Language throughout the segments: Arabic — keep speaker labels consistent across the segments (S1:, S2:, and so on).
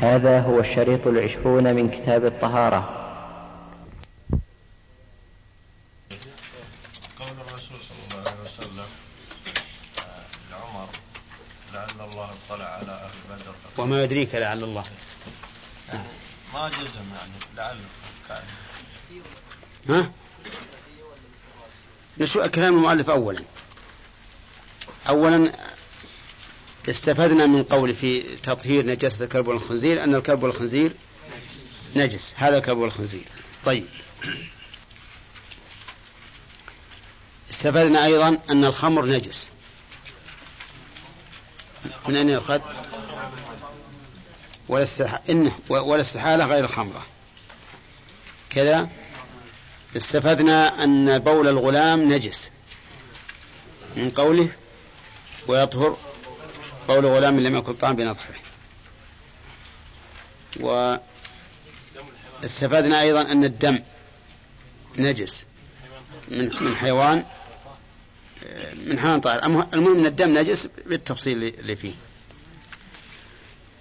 S1: هذا هو الشريط العشرون من كتاب الطهارة.
S2: قول الرسول صلى الله عليه وسلم آه، لعمر لعل الله اطلع على أهل بدر.
S3: وما يدريك لعل الله.
S2: ما جزم يعني لعل كان.
S3: ها؟ نشوف كلام المؤلف أولا. أولا استفدنا من قول في تطهير نجاسة الكلب والخنزير أن الكلب والخنزير نجس. هذا الكلب والخنزير طيب. استفدنا أيضا أن الخمر نجس. من أين يؤخذ؟ ولا استح... إنه ولا استحالة غير الخمرة. كذا. استفدنا أن بول الغلام نجس. من قوله ويطهر بول غلام لم يكن طعام بنضحه واستفدنا أيضا أن الدم نجس من من حيوان من حيوان طاهر المهم أن الدم نجس بالتفصيل اللي فيه.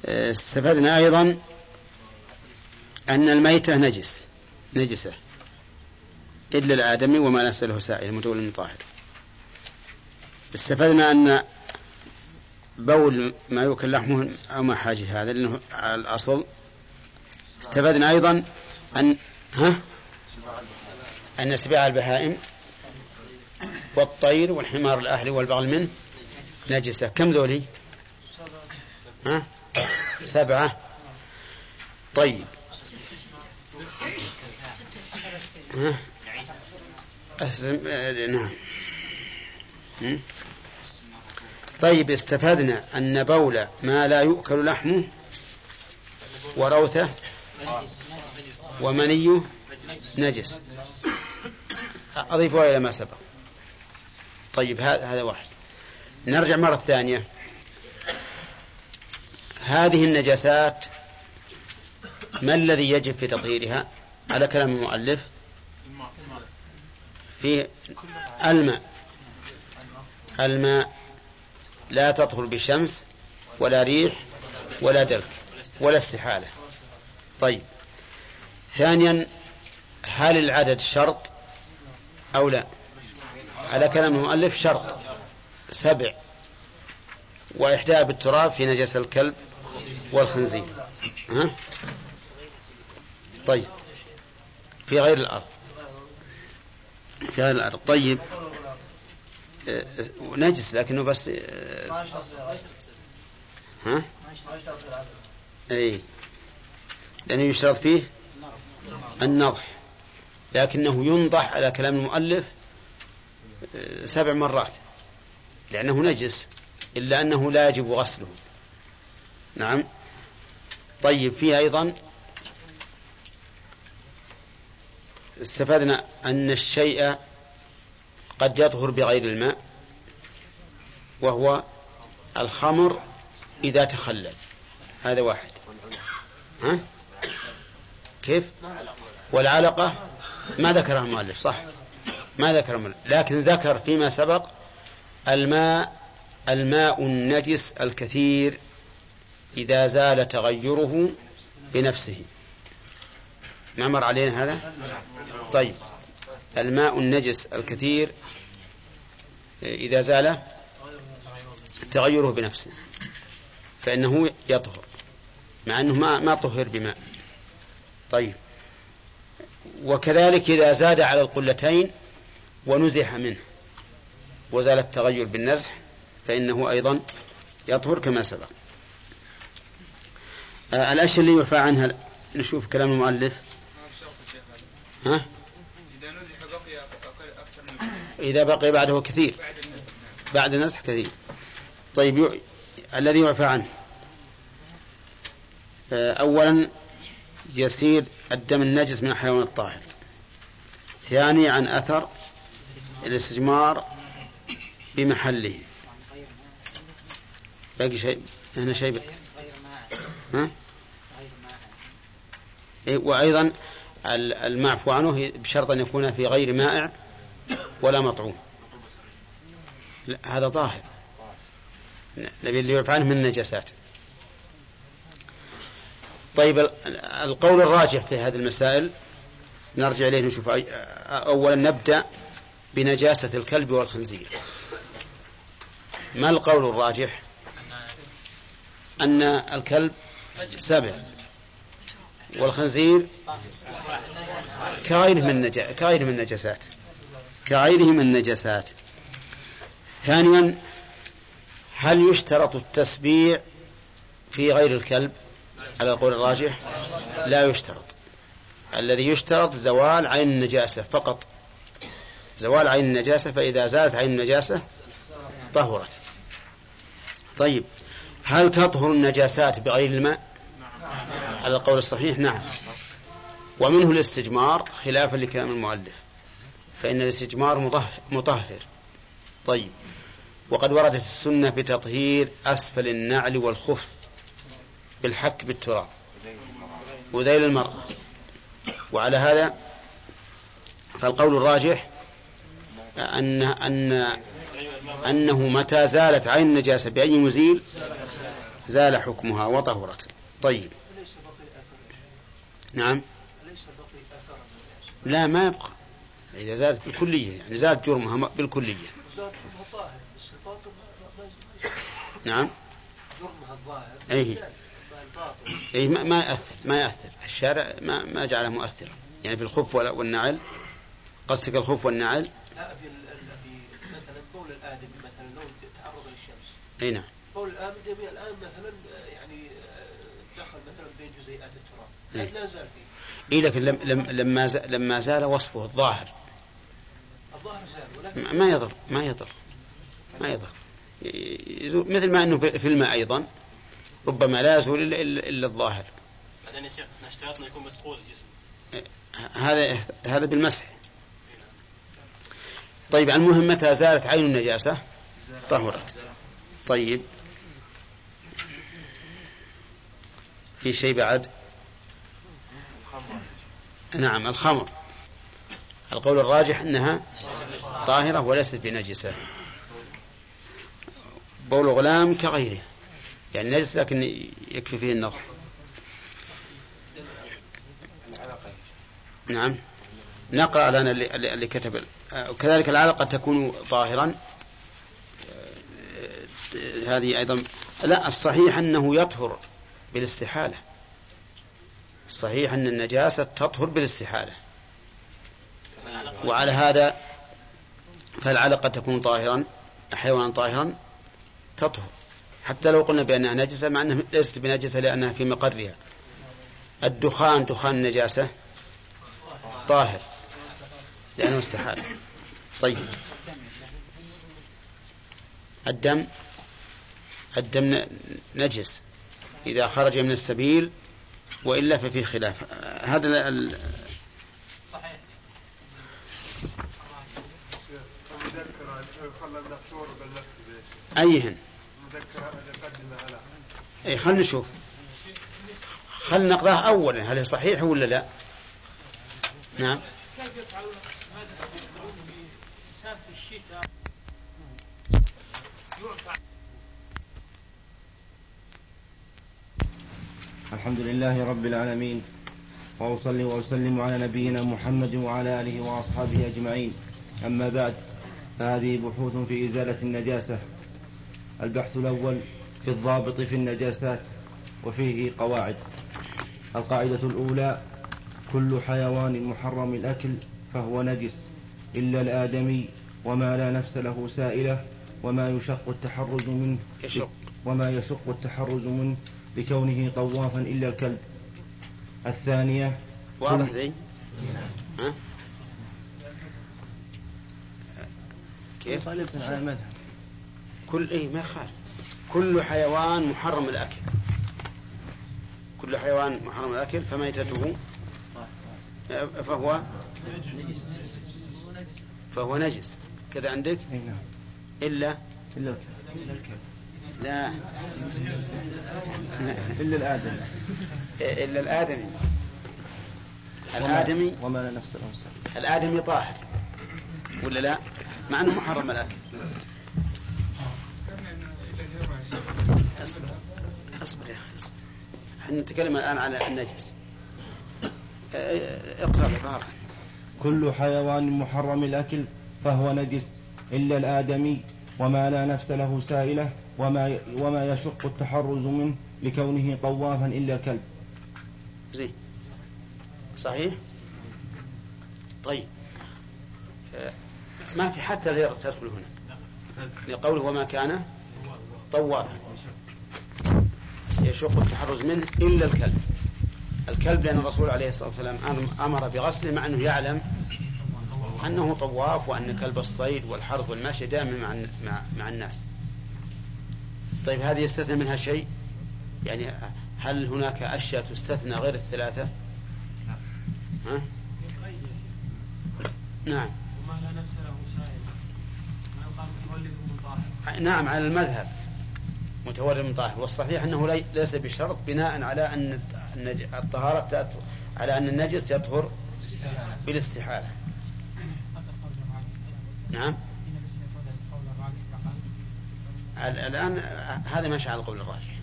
S3: استفدنا أيضا أن الميتة نجس نجسة. إلا الآدمي وما ليس له سائل متول من طاهر. استفدنا أن بول ما يؤكل لحمه أو ما حاجة هذا لأنه على الأصل استفدنا أيضا أن ها؟ أن سباع البهائم والطير والحمار الأهلي والبغل منه نجسة. كم ذولي؟ ها؟ سبعة. طيب. ها؟ نعم. طيب استفدنا أن بول ما لا يؤكل لحمه وروثه ومنيه نجس. أضيفها إلى ما سبق. طيب هذا واحد. نرجع مرة ثانية. هذه النجاسات ما الذي يجب في تطهيرها؟ على كلام المؤلف. في الماء. الماء. لا تطهر بالشمس ولا ريح ولا درك ولا استحالة. طيب. ثانيا هل العدد شرط أو لا؟ على كلام المؤلف شرط سبع وإحداها بالتراب في نجس الكلب والخنزير. ها؟ طيب. في غير الأرض. في غير الأرض. طيب. نجس لكنه بس آه، ها؟ اي لأنه يشترط فيه النضح. لكنه ينضح على كلام المؤلف آه، سبع مرات لأنه نجس إلا أنه لا يجب غسله. نعم. طيب فيه أيضا استفدنا أن الشيء قد يطهر بغير الماء وهو الخمر إذا تخلل. هذا واحد. ها؟ كيف؟ والعلقة ما ذكرها المؤلف صح. ما ذكر المؤلف. لكن ذكر فيما سبق الماء الماء النجس الكثير إذا زال تغيره بنفسه. ما مر علينا هذا؟ طيب. الماء النجس الكثير إذا زال تغيره بنفسه فإنه يطهر مع أنه ما ما طهر بماء. طيب. وكذلك إذا زاد على القلتين ونزح منه وزال التغير بالنزح فإنه أيضا يطهر كما سبق. آه الأشياء اللي يعفى عنها نشوف كلام المؤلف. ها؟ إذا نزح بقي أكثر من إذا بقي بعده كثير. بعد النزح كثير. طيب يع... الذي يعفى عنه. آه، أولا يسير الدم النجس من الحيوان الطاهر. ثاني عن أثر الاستجمار بمحله. باقي شيء؟ هنا شيء بقى. ها؟ إيه، وأيضا المعفو عنه بشرط أن يكون في غير مائع ولا مطعوم. هذا ظاهر. نبي اللي يعفى عنه من النجاسات. طيب القول الراجح في هذه المسائل نرجع إليه نشوف أولا نبدأ بنجاسة الكلب والخنزير. ما القول الراجح؟ أن الكلب سبع والخنزير كغيره من كغيره من النجاسات. كغيره من النجاسات. ثانيا هل يشترط التسبيع في غير الكلب؟ على القول الراجح لا يشترط. الذي يشترط زوال عين النجاسة فقط. زوال عين النجاسة فإذا زالت عين النجاسة طهرت. طيب هل تطهر النجاسات بغير الماء؟ على القول الصحيح نعم. ومنه الاستجمار خلافا لكلام المؤلف. فإن الاستجمار مطهر. طيب. وقد وردت السنة بتطهير أسفل النعل والخف بالحك بالتراب وذيل المرأة. وعلى هذا فالقول الراجح أن أن أنه متى زالت عين النجاسة بأي مزيل زال حكمها وطهرت. طيب. نعم. لا ما يبقى. إذا زالت بالكلية يعني زالت جرمها بالكلية. نعم. جرمها الظاهر أي أي ما, ما يأثر ما يأثر. الشارع ما ما جعله مؤثرا. يعني في الخف والنعل قصدك الخف والنعل؟
S4: لا في مثلا بول الآدمي مثلا لو تعرض للشمس.
S3: أي نعم.
S4: بول الآدمي الآن مثلا يعني دخل مثلا بين جزيئات التراب. لا زال فيه.
S3: إيه لكن لم لم لما زال لما زال وصفه الظاهر ما يضر ما يضر ما يضر مثل ما أنه في الماء أيضا ربما لا يزول الا الا الظاهر.
S4: بعدين يا شيخ اشترطنا يكون مسقول الجسم.
S3: هذا هذا بالمسح. طيب المهم متى زالت عين النجاسة طهرت طيب في شيء بعد نعم الخمر القول الراجح أنها طاهرة وليست بنجسة. بول غلام كغيره. يعني نجس لكن يكفي فيه النظر. نعم. نقرأ لنا اللي, كتب وكذلك العلقة تكون طاهرا. هذه أيضا. لا الصحيح أنه يطهر بالاستحالة. الصحيح أن النجاسة تطهر بالاستحالة. وعلى هذا فالعلقة تكون طاهرا حيوانا طاهرا تطهر. حتى لو قلنا بأنها نجسة مع أنها ليست بنجسة لأنها في مقرها. الدخان دخان النجاسة طاهر لأنه استحال طيب. الدم الدم نجس. إذا خرج من السبيل وإلا ففي خلاف. هذا ال... صحيح أيهن؟ أي خلنا نشوف. خلنا نقرأه أولا. هل هي صحيح ولا لا؟ نعم. كيف يفعلون هذا في الشتاء
S5: الحمد لله رب العالمين وأصلي وأسلم على نبينا محمد وعلى آله وأصحابه أجمعين. أما بعد فهذه بحوث في إزالة النجاسة. البحث الأول في الضابط في النجاسات وفيه قواعد. القاعدة الأولى كل حيوان محرم الأكل فهو نجس إلا الآدمي وما لا نفس له سائلة وما يشق التحرز منه
S3: يشق.
S5: وما يشق التحرز منه لكونه طوافا إلا الكلب. الثانية
S3: واضح ذي كيف؟
S5: على المذهب.
S3: كل اي ما خالف كل حيوان محرم الأكل. كل حيوان محرم الأكل فميتته فهو فهو نجس. كذا عندك؟
S5: نعم.
S3: إلا
S5: إلا
S3: الكلب. لا.
S5: إلا الآدمي.
S3: إلا الآدمي. الآدمي
S5: وما لا نفس له
S3: الآدمي طاهر. ولا لا؟ مع أنه محرم الأكل. أصبر اصبر يا أخي إحنا نتكلم الآن على النجس. أه، اقرأ العبارة
S5: كل حيوان محرم الأكل فهو نجس إلا الآدمي وما لا نفس له سائلة وما وما يشق التحرز منه لكونه طوافا إلا الكلب.
S3: زين. صحيح؟ طيب. ما في حتى الهيرة تدخل هنا. لقوله وما كان طوافا. يشق التحرز منه إلا الكلب. الكلب لأن الرسول عليه الصلاة والسلام أمر بغسله مع أنه يعلم أنه طواف وأن كلب الصيد والحرث والمشي دائما مع, مع, مع الناس. طيب هذه يستثنى منها شيء؟ يعني هل هناك أشياء تستثنى غير الثلاثة؟ ها؟ نعم
S4: وما لا نفس له سائل ما يقال متولد من طاهر
S3: نعم على المذهب. متولد من طاهر والصحيح أنه لي- ليس بشرط بناء على أن النج- الطهارة على أن النجس يطهر بالاستحالة. نعم. ال- الآن هذا ماشي على القول الراجح.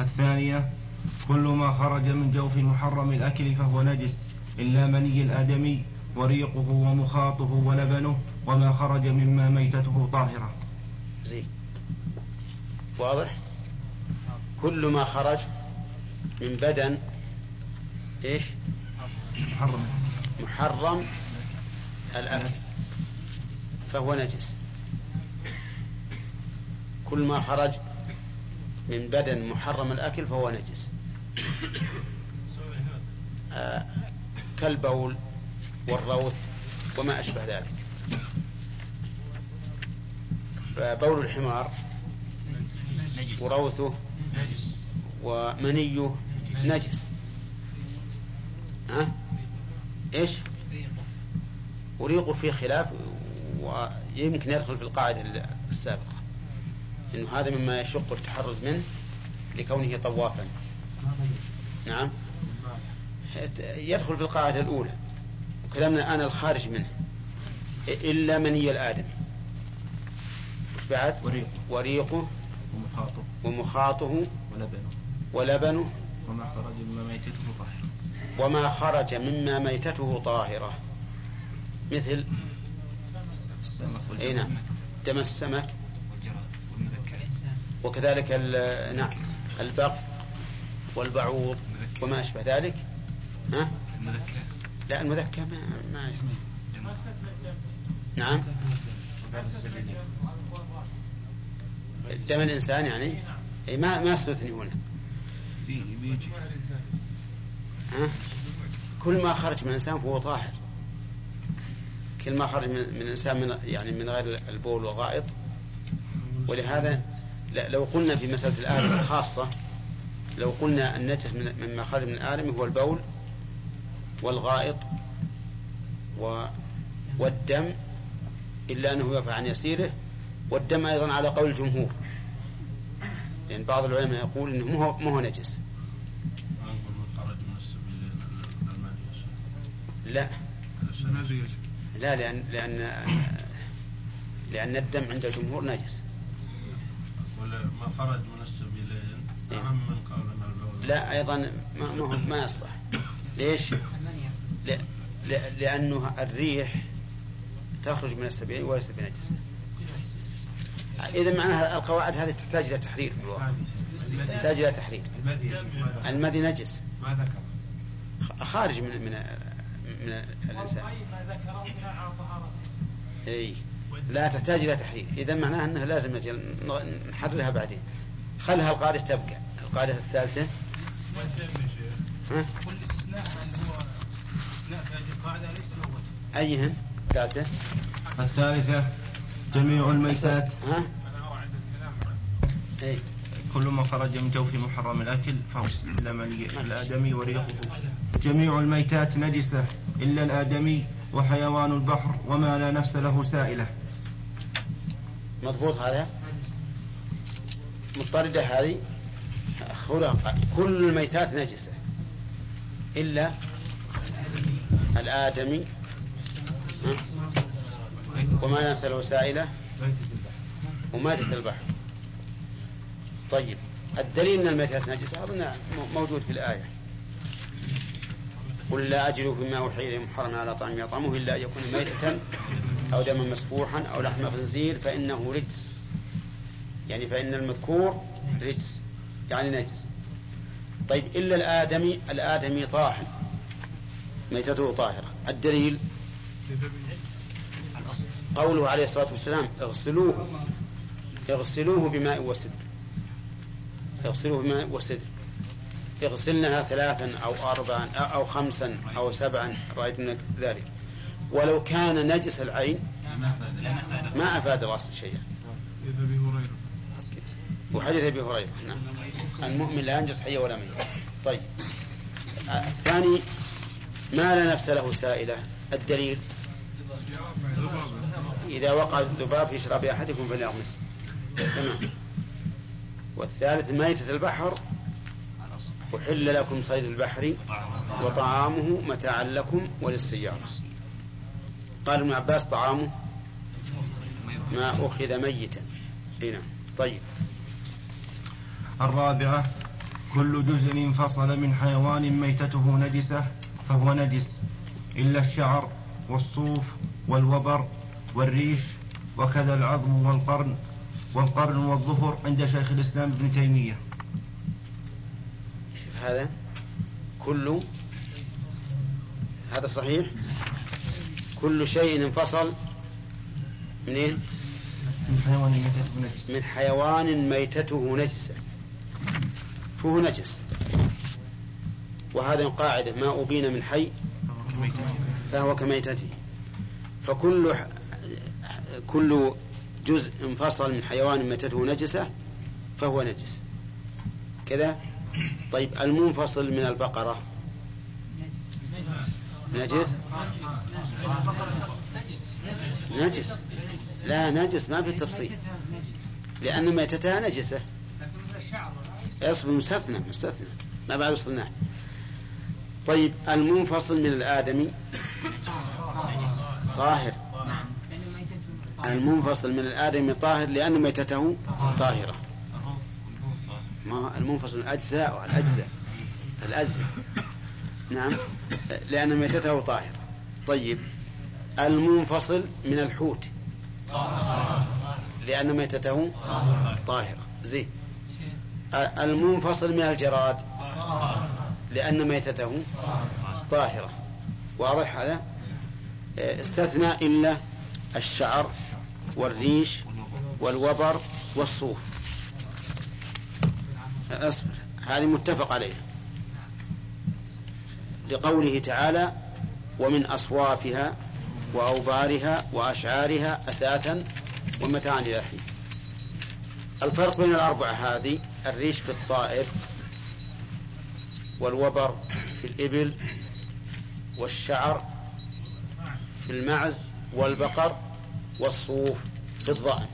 S5: الثانية كل ما خرج من جوف محرم الأكل فهو نجس إلا مني الآدمي وريقه ومخاطه ولبنه. وما خرج مما ميتته طاهرة.
S3: زين. واضح؟ كل ما خرج من بدن إيش؟
S5: محرم.
S3: محرم الأكل. فهو نجس. كل ما خرج من بدن محرم الأكل فهو نجس. آه كالبول والروث وما أشبه ذلك. فبول الحمار وروثه ومنيه نجس. ها؟ إيش؟ وريقه فيه خلاف ويمكن يدخل في القاعدة السابقة. إنه هذا مما يشق التحرز منه لكونه طوافا. نعم. يدخل في القاعدة الأولى. وكلامنا الآن الخارج منه. إلا مني الآدمي. وش بعد
S5: وريقه
S3: وريقه
S5: ومخاطه.
S3: ومخاطه
S5: ولبنه.
S3: ولبنه.
S5: وما خرج مما ميتته طاهرة.
S3: وما خرج مما ميتته طاهرة. مثل
S5: السمك
S3: نعم. دم السمك. وكذلك نعم. البق والبعوض وما أشبه ذلك. ها؟ لا المذكى ما, ما يصلح نعم. دم الإنسان يعني أي ما ما استثني هنا ها؟ كل ما خرج من الإنسان فهو طاهر. كل ما خرج من, الإنسان من يعني من غير البول والغائط. ولهذا لو قلنا في مسألة الآدم خاصة لو قلنا النجس من مما خرج من الآدم هو البول والغائط و والدم إلا أنه يرفع عن يسيره والدم أيضا على قول الجمهور. لأن بعض العلماء يقول أنه مو هو- نجس. لا. لا لأن لأن لأن الدم عند الجمهور نجس.
S2: ما خرج من السبيلين. أهم من البول
S3: لا أيضا ما ما, ما يصلح. ليش؟ لأنه الريح تخرج من السبيل وليست بنجسة إذا معناها القواعد هذه تحتاج إلى تحرير في الواقع تحتاج إلى تحرير.
S2: المذي
S3: نجس.
S2: ما ذكر
S3: خارج من من من الإنسان. إي. لا تحتاج إلى تحرير. إذا معناها انها لازم نجي ن- نحررها بعدين. خلها القاعدة تبقى. القاعدة الثالثة. ها؟
S2: كل استثناء اللي هو إستثناء هذه القاعدة ليس له وجه
S3: أيهن؟ الثالثة.
S5: الثالثة جميع الميتات.
S3: ها؟ اي
S5: كل ما خرج من جوف محرم الأكل فهو إلا مني الآدمي وريقه جميع الميتات نجسة إلا الآدمي وحيوان البحر وما لا نفس له سائلة.
S3: مضبوط هذا؟ مضطردة هذه؟ خلق كل الميتات نجسة. إلا الآدمي؟ وما نفس له سائلة وماتت البحر. طيب الدليل أن الميتة نجسة أظن موجود في الآية. قل لا أجد فيما أوحي إليه محرما على طعام يطعمه إلا أن يكون ميتة أو دما مسفوحا أو لحم خنزير فإنه رجس. يعني فإن المذكور رجس يعني نجس. طيب إلا الآدمي الآدمي طاهر ميتته طاهرة. الدليل؟ قوله عليه الصلاة والسلام اغسلوه. اغسلوه بماء وسدر اغسلوه بماء وسدر اغسلنها ثلاثا أو أربعا أو خمسا أو سبعا رأيت منك ذلك. ولو كان نجس العين ما أفاد الأصل شيئا. وحديث أبي هريرة نعم. المؤمن لا ينجس حيا ولا ميت. طيب. الثاني ما لا نفس له سائلة. الدليل؟ إذا وقع الذباب في شراب أحدكم فليغمس. تمام. والثالث ميتة البحر. أحل لكم صيد البحر وطعامه متاعا لكم وللسيارة. قال ابن عباس طعامه ما أخذ ميتا. هنا طيب.
S5: الرابعة كل جزء انفصل من حيوان ميتته نجسة فهو نجس. إلا الشعر والصوف والوبر والريش وكذا العظم والقرن والقرن والظفر عند شيخ الإسلام ابن تيمية.
S3: شوف هذا كل هذا صحيح؟ كل شيء انفصل منين
S5: من حيوان ميتته نجسة
S3: من حيوان ميتته نجسة فهو نجس. وهذه القاعدة ما أبين من حي فهو كميتته. فكل كل جزء انفصل من حيوان ميتته نجسة فهو نجس. كذا؟ طيب المنفصل من البقرة. نجس؟ نجس. لا نجس ما في تفصيل. لأن ميتتها نجسة. اصبر مستثنى مستثنى. ما بعد وصلناه طيب المنفصل من الآدمي. طاهر. المنفصل من الآدمي طاهر لأن ميتته طاهرة. ما المنفصل؟ الأجزاء الأجزاء الأجزاء. نعم. لأن ميتته طاهرة. طيب. المنفصل من الحوت. لأن ميتته طاهرة. زين. المنفصل من الجراد. لأن ميتته طاهرة. واضح هذا؟ استثنى إلا الشعر. والريش والوبر والصوف. أصبر. هذه متفق عليها. لقوله تعالى ومن أصوافها وأوبارها وأشعارها أثاثا ومتاعا إلى حين. الفرق بين الأربعة هذه الريش في الطائر والوبر في الإبل والشعر في المعز والبقر والصوف الضأن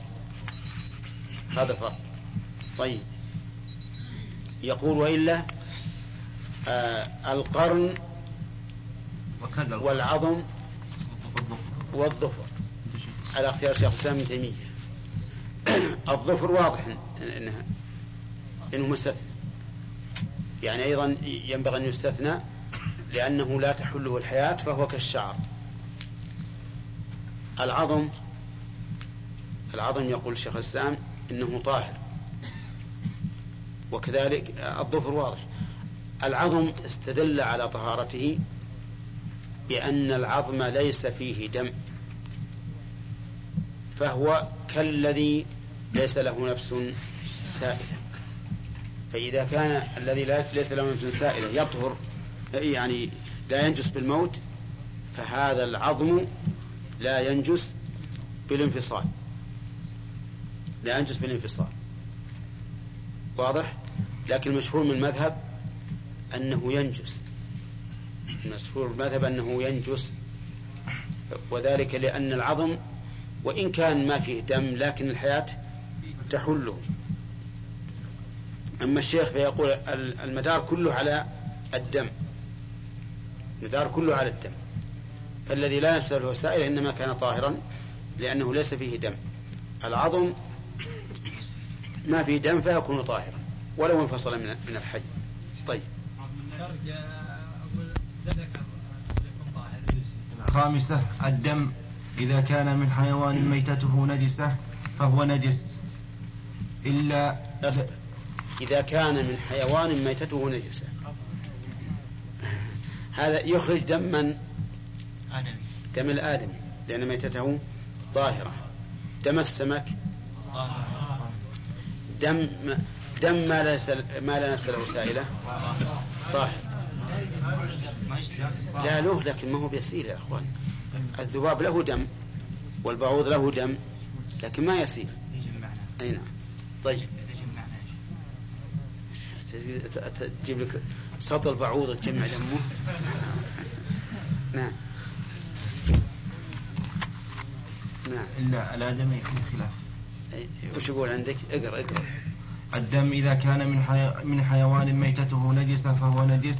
S3: هذا الفرق طيب. يقول وإلا آه القرن والعظم والظفر. على اختيار شيخ الإسلام ابن تيمية. الظفر واضح إنها إنه مستثنى. يعني أيضا ينبغي أن يستثنى لأنه لا تحله الحياة فهو كالشعر. العظم العظم يقول شيخ الإسلام إنه طاهر. وكذلك الظفر واضح. العظم استدل على طهارته بأن العظم ليس فيه دم فهو كالذي ليس له نفس سائلة. فإذا كان الذي ليس له نفس سائلة يطهر يعني لا ينجس بالموت فهذا العظم لا ينجس بالانفصال. لا ينجس بالانفصال واضح؟ لكن المشهور من المذهب أنه ينجس. المشهور المذهب أنه ينجس وذلك لأن العظم وإن كان ما فيه دم لكن الحياة تحله. أما الشيخ فيقول المدار كله على الدم. المدار كله على الدم. فالذي لا نفس له سائل إنما كان طاهرا لأنه ليس فيه دم. العظم ما فيه دم فيكون طاهرا ولو انفصل من من الحي. طيب.
S5: خامسة الدم. إذا كان من حيوان ميتته نجسة فهو نجس. إلا
S3: أصبر. إذا كان من حيوان ميتته نجسة. هذا يخرج دم من دم الآدمي لأن ميتته طاهرة. دم السمك دم دم ما ليس ما لا نفس له سائلة. طاهر لا له لكن ما هو بيسيل يا إخوان. الذباب له دم والبعوض له دم لكن ما يسيل أي نعم. طيب. تجيب لك سطل بعوض تجمع دمه. نعم. نعم.
S5: إلا الآدمي في خلاف.
S3: وش يقول عندك؟ اقرأ اقرأ.
S5: الدم إذا كان من حي... من حيوان ميتته نجسة فهو نجس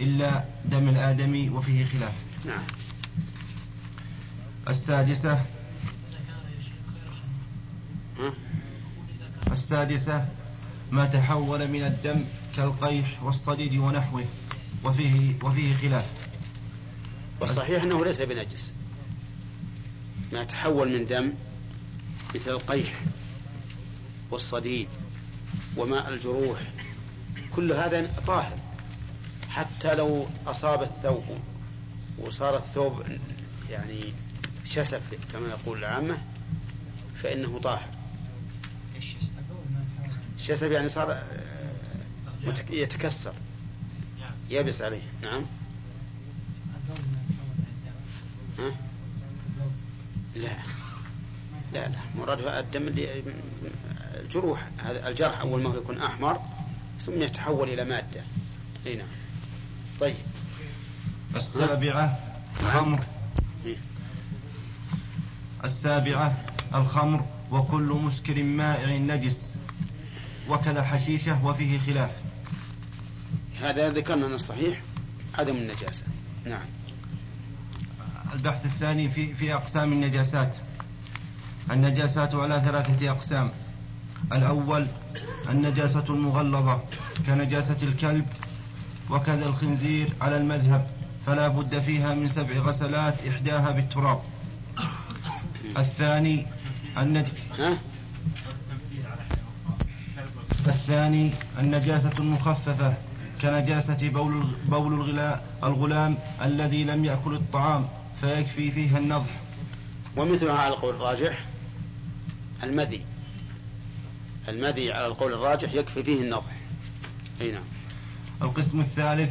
S5: إلا دم الآدمي وفيه خلاف.
S3: نعم.
S5: السادسة؟ السادسة ما تحول من الدم كالقيح والصديد ونحوه وفيه وفيه خلاف.
S3: والصحيح أنه ليس بنجس. ما تحول من دم مثل القيح والصديد وماء الجروح كل هذا طاهر حتى لو أصاب الثوب وصار الثوب يعني شسف كما يقول العامة فإنه طاهر.
S6: إيش
S3: شسف يعني صار آه، يتكسر يبس عليه. نعم. ها؟ لا. لا لا. مرادها الدم اللي الجروح هذا الجرح أول ما هو يكون أحمر ثم يتحول إلى مادة. أي نعم. طيب.
S5: السابعة الخمر.
S3: إيه.
S5: السابعة الخمر وكل مسكر مائع نجس. وكذا حشيشة وفيه خلاف.
S3: هذا ذكرنا ان الصحيح عدم النجاسة. نعم.
S5: البحث الثاني في في أقسام النجاسات. النجاسات على ثلاثة أقسام. الأول النجاسة المغلظة كنجاسة الكلب وكذا الخنزير على المذهب فلا بد فيها من سبع غسلات إحداها بالتراب. الثاني النج... الثاني النجاسة المخففة كنجاسة بول بول الغلا- الغلام الذي لم يأكل الطعام فيكفي فيها النضح.
S3: ومثلها على القول الراجح. المذي. المذي على القول الراجح يكفي فيه النضح. أي نعم.
S5: القسم الثالث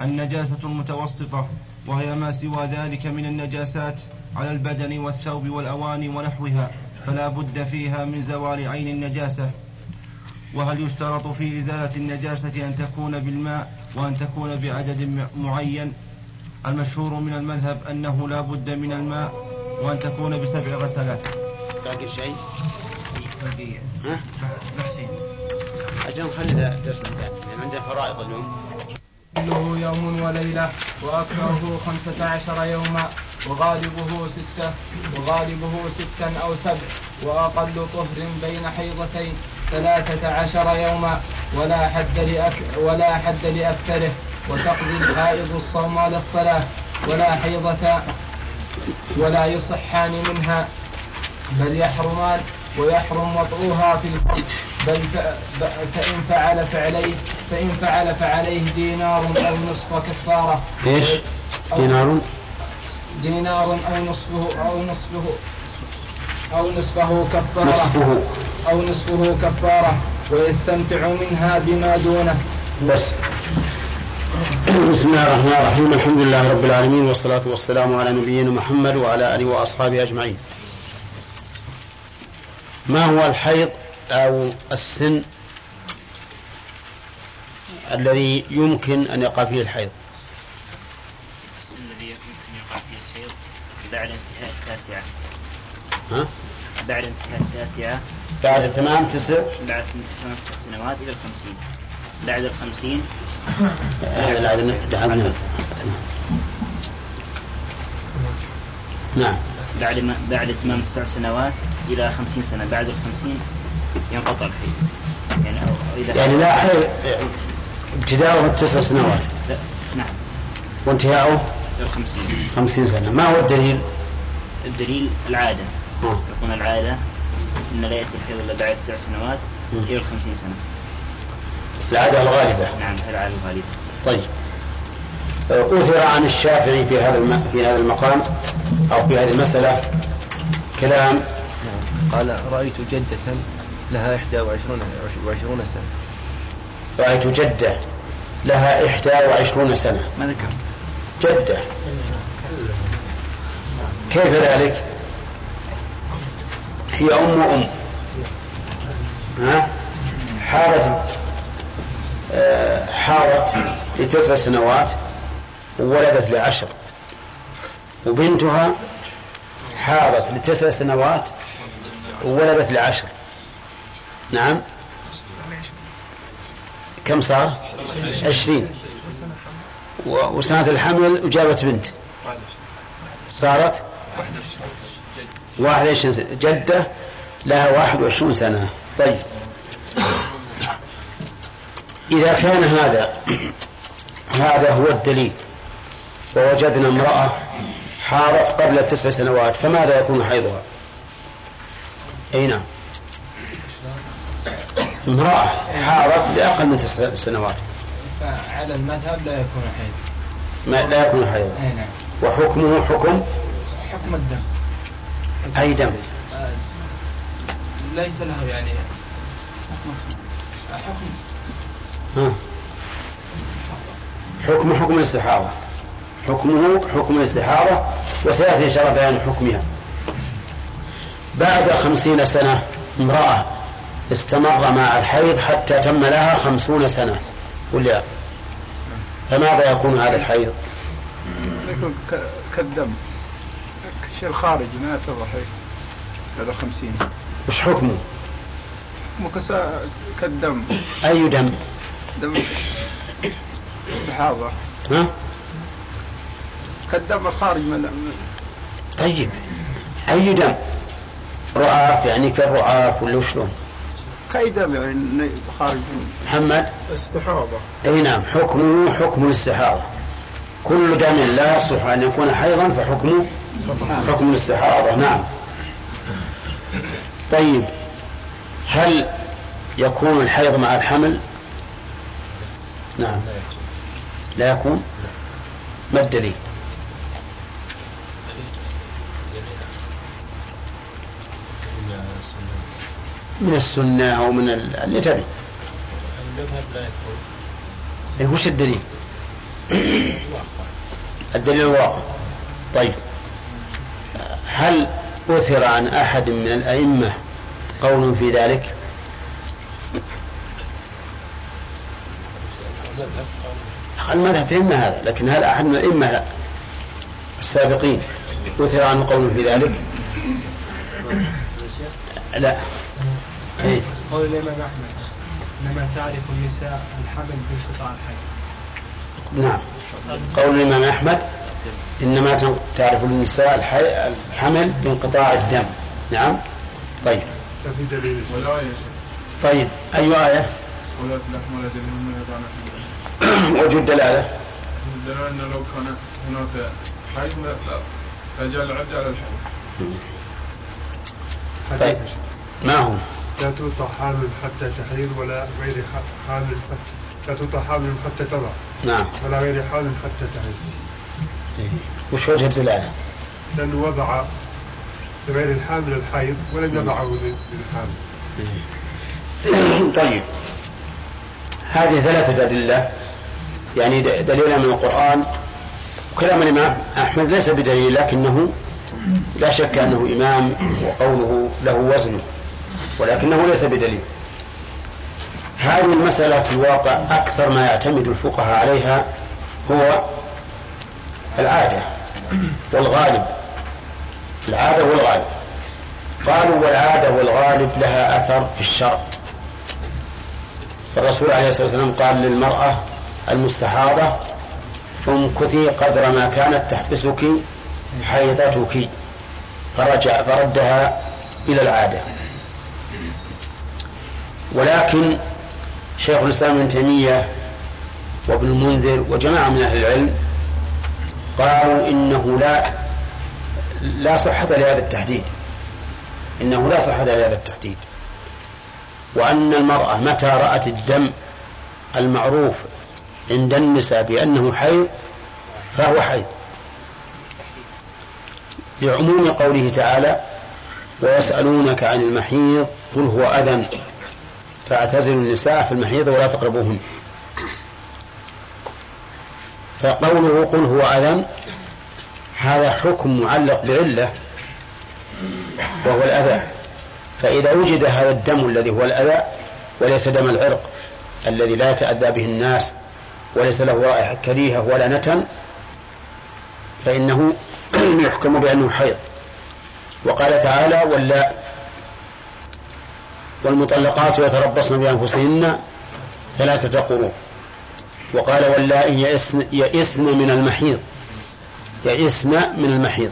S5: النجاسة المتوسطة وهي ما سوى ذلك من النجاسات على البدن والثوب والأواني ونحوها فلا بد فيها من زوال عين النجاسة. وهل يشترط في إزالة النجاسة أن تكون بالماء وأن تكون بعدد معين؟ المشهور من المذهب أنه لا بد من الماء وأن تكون بسبع غسلات.
S3: باقي شيء؟
S5: باقي
S3: ها؟
S5: بحثين
S3: عشان نخلي ذا الدرس الثاني لأن عندنا فرائض اليوم.
S7: كله يوم وليلة وأكثره خمسة عشر يوما وغالبه ستة وغالبه ستا أو سبع وأقل طهر بين حيضتين ثلاثة عشر يوما ولا حد لأك ولا حد لأكثره وتقضي الحائض الصوم على الصلاة ولا حيضة ولا يصحان منها. بل يحرمان ويحرم وطئها في الفرد بل فإن فعل فعليه فإن فعل فعليه دينار أو نصف كفارة.
S3: إيش؟
S7: أو-
S3: دينار؟
S7: دينار أو نصفه أو نصفه أو نصفه كفارة.
S3: نصفه.
S7: أو نصفه كفارة. ويستمتع منها بما دونه.
S3: بس. بسم الله الرحمن الرحيم. الحمد لله رب العالمين والصلاة والسلام على نبينا محمد وعلى آله وأصحابه أجمعين. ما هو الحيض أو السن الذي يمكن أن يقع فيه الحيض
S6: السن الذي يمكن يقع فيه الحيض بعد انتهاء التاسعة
S3: ها؟
S6: بعد انتهاء التاسعة
S3: بعد تمام تسع
S6: بعد ثمان تسع سنوات إلى الخمسين بعد الخمسين
S3: دعمنا نعم
S6: بعد ما بعد تمام تسع سنوات إلى خمسين سنة. بعد الخمسين ينقطع الحيض يعني أو إذا
S3: يعني لا حيض ابتداؤه التسع سنوات.
S6: لا نعم.
S3: وانتهاؤه
S6: الخمسين
S3: خمسين. سنة. ما هو الدليل؟
S6: الدليل العادة.
S3: آه.
S6: يكون العادة أن لا يأتي الحيض إلا بعد تسع سنوات. إلى الخمسين سنة.
S3: العادة الغالبة.
S6: نعم العادة الغالبة.
S3: طيب. أثر عن الشافعي في هذا الم... في هذا المقام أو في هذه المسألة كلام.
S8: نعم قال رأيت جدة لها 21 وعشرون سنة.
S3: رأيت جدة لها إحدى وعشرون سنة.
S6: ما ذكرت.
S3: جدة. كيف ذلك؟ هي أم أم ها؟ حارت آه، حارت لتسع سنوات. وولدت لعشر. وبنتها حارت لتسع سنوات وولدت لعشر. نعم. كم صار؟ عشرين. وسنة الحمل وجابت بنت. صارت؟ واحد وعشرين سنة. جدة لها واحد وعشرون سنة. طيب. إذا كان هذا هذا هو الدليل. ووجدنا امرأة حارت قبل تسع سنوات فماذا يكون حيضها؟ أي نعم. امرأة حارت لأقل من تسع سنوات.
S7: فعلى المذهب لا يكون حيض.
S3: ما لا يكون حيضا
S7: أي نعم.
S3: وحكمه حكم؟
S7: حكم الدم.
S3: أي دم؟
S7: ليس له يعني حكم.
S3: ها. حكم حكم الاستحاضة. حكمه حكم الاستحاضة وسيأتي إن شاء الله بيان حكمها. بعد خمسين سنة امرأة استمر مع الحيض حتى تم لها خمسون سنة. ولا فماذا يكون هذا الحيض؟
S9: يكون كالدم. شيء خارجي ما يعتبر حي هذا خمسين.
S3: وش حكمه؟
S9: مكسا كالدم.
S3: أي دم؟
S9: دم استحاضة.
S3: ها؟
S9: كالدم الخارج من
S3: طيب. أي دم رعاف يعني كالرعاف ولا وشلون
S9: كأي دم يعني خارج من
S3: محمد؟
S9: استحاضة.
S3: أي نعم. حكمه حكم الاستحاضة. كل دم لا يصلح أن يكون حيضا فحكمه حكم الاستحاضة. نعم. طيب. هل يكون الحيض مع الحمل؟ نعم. لا يكون؟ ما الدليل؟ من السنة أو من ال- اللي تبي.
S2: المذهب
S3: وش الدليل؟ الدليل الواقع. طيب. هل أثر عن أحد من الأئمة قول في ذلك؟ المذهب فهمنا هذا لكن هل أحد من الأئمة السابقين أثر عنه قول في ذلك؟ لا. إيه؟
S10: قول الإمام أحمد. إنما تعرف النساء الحمل بانقطاع الحيض
S3: نعم. قول الإمام أحمد. إنما تعرف النساء الحمل بانقطاع الدم. نعم. طيب.
S9: في دليل. والآية
S3: طيب. أي آية؟
S9: ولا تلحم لديهم يضعن
S3: وجود دلالة؟
S9: الدلالة أنه لو كان هناك حيض لا لجعل العبد على الحيض
S3: طيب. ما هو
S11: لا توطى حامل حتى تحيض ولا غير حامل لا توطى حامل حتى تضع.
S3: نعم.
S11: ولا غير حامل حتى تحيض
S3: إيه. وش وجه الدلالة
S11: لأنه وضع لغير الحامل الحيض ولم يضعه لل- للحامل.
S3: طيب. هذه ثلاثة أدلة يعني دليل من القرآن. وكلام الإمام أحمد ليس بدليل لكنه لا شك أنه إمام وقوله له وزن ولكنه ليس بدليل. هذه المسألة في الواقع أكثر ما يعتمد الفقهاء عليها هو العادة والغالب. العادة والغالب. قالوا والعادة والغالب لها أثر في الشرع. فالرسول عليه الصلاة والسلام قال للمرأة المستحاضة امكثي قدر ما كانت تحبسك حيضتك. فرجع فردها إلى العادة. ولكن شيخ الإسلام ابن تيمية وابن المنذر وجماعة من أهل العلم قالوا إنه لا لا صحة لهذا التحديد. إنه لا صحة لهذا التحديد. وأن المرأة متى رأت الدم المعروف عند النساء بأنه حيض فهو حيض. لعموم قوله تعالى ويسألونك عن المحيض قل هو أذى. فاعتزلوا النساء في المحيض ولا تقربوهن. فقوله قل هو أذى هذا حكم معلق بعلة وهو الأذى. فإذا وجد هذا الدم الذي هو الأذى وليس دم العرق الذي لا يتأذى به الناس وليس له رائحة كريهة ولا نتن فإنه يحكم بأنه حيض. وقال تعالى ولا والمطلقات يتربصن بأنفسهن ثلاثة قروء. وقال واللائي يئسن, يئسن من المحيض. يئسن من المحيض.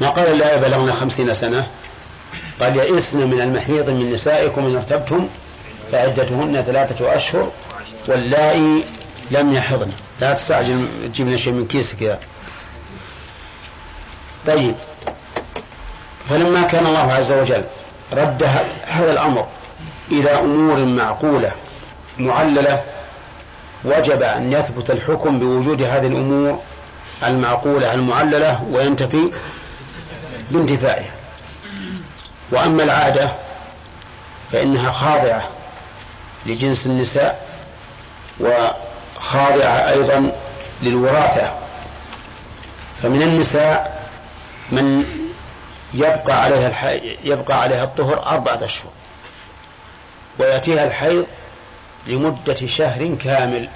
S3: ما قال اللائي بلغن خمسين سنة؟ قال يئسن من المحيض من نسائكم إن ارتبتم فعدتهن ثلاثة أشهر واللائي لم يحضن. لا تستعجل تجيب لنا شيء من كيسك يا طيب. فلما كان الله عز وجل رد هذا الأمر إلى أمور معقولة معللة وجب أن يثبت الحكم بوجود هذه الأمور المعقولة المعللة وينتفي بانتفائها. وأما العادة فإنها خاضعة لجنس النساء وخاضعة أيضا للوراثة. فمن النساء من يبقى عليها الحي... يبقى عليها الطهر أربعة أشهر. ويأتيها الحيض لمدة شهر كامل.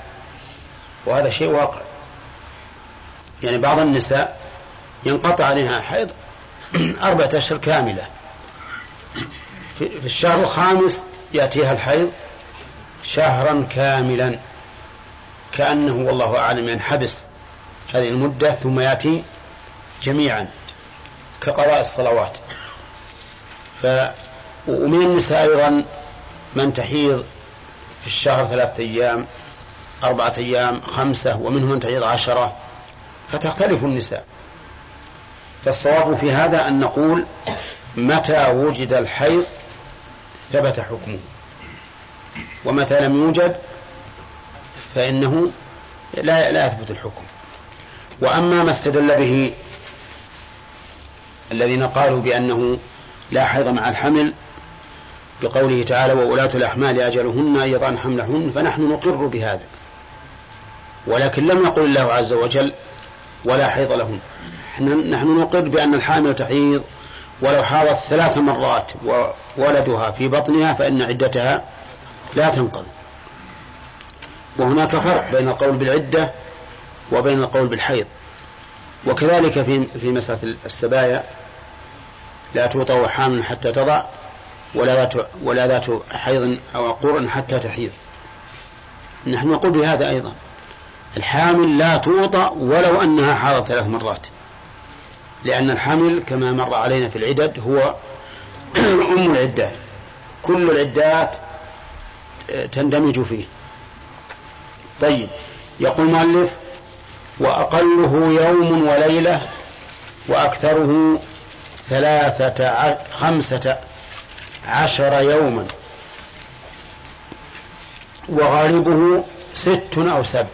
S3: وهذا شيء واقع. يعني بعض النساء ينقطع عليها حيض أربعة أشهر كاملة. في الشهر الخامس يأتيها الحيض شهرا كاملا. كأنه والله أعلم ينحبس هذه المدة ثم يأتي جميعا. كقضاء الصلوات. ف ومن النساء أيضا من تحيض في الشهر ثلاثة أيام أربعة أيام خمسة ومنهم من تحيض عشرة فتختلف النساء. فالصواب في هذا أن نقول متى وجد الحيض ثبت حكمه. ومتى لم يوجد فإنه لا لا يثبت الحكم. وأما ما استدل به الذين قالوا بأنه لا حيض مع الحمل بقوله تعالى وولاة الأحمال أجلهن أن يضعن حملهن فنحن نقر بهذا. ولكن لم يقل الله عز وجل ولا حيض لهن. نحن نقر بأن الحامل تحيض. ولو حاضت ثلاث مرات وولدها في بطنها فإن عدتها لا تنقضي وهناك فرق بين القول بالعدة وبين القول بالحيض. وكذلك في في مسألة السبايا. لا توطأ حامل حتى تضع ولا ذات ولا ذات حيض أو قرء حتى تحيض. نحن نقول بهذا أيضا الحامل لا توطأ ولو أنها حاضت ثلاث مرات. لأن الحمل كما مر علينا في العدد هو أم العدات كل العدات تندمج فيه. طيب يقول المؤلف وأقله يوم وليلة وأكثره ثلاثة خمسة عشر يوما. وغالبه ست أو سبع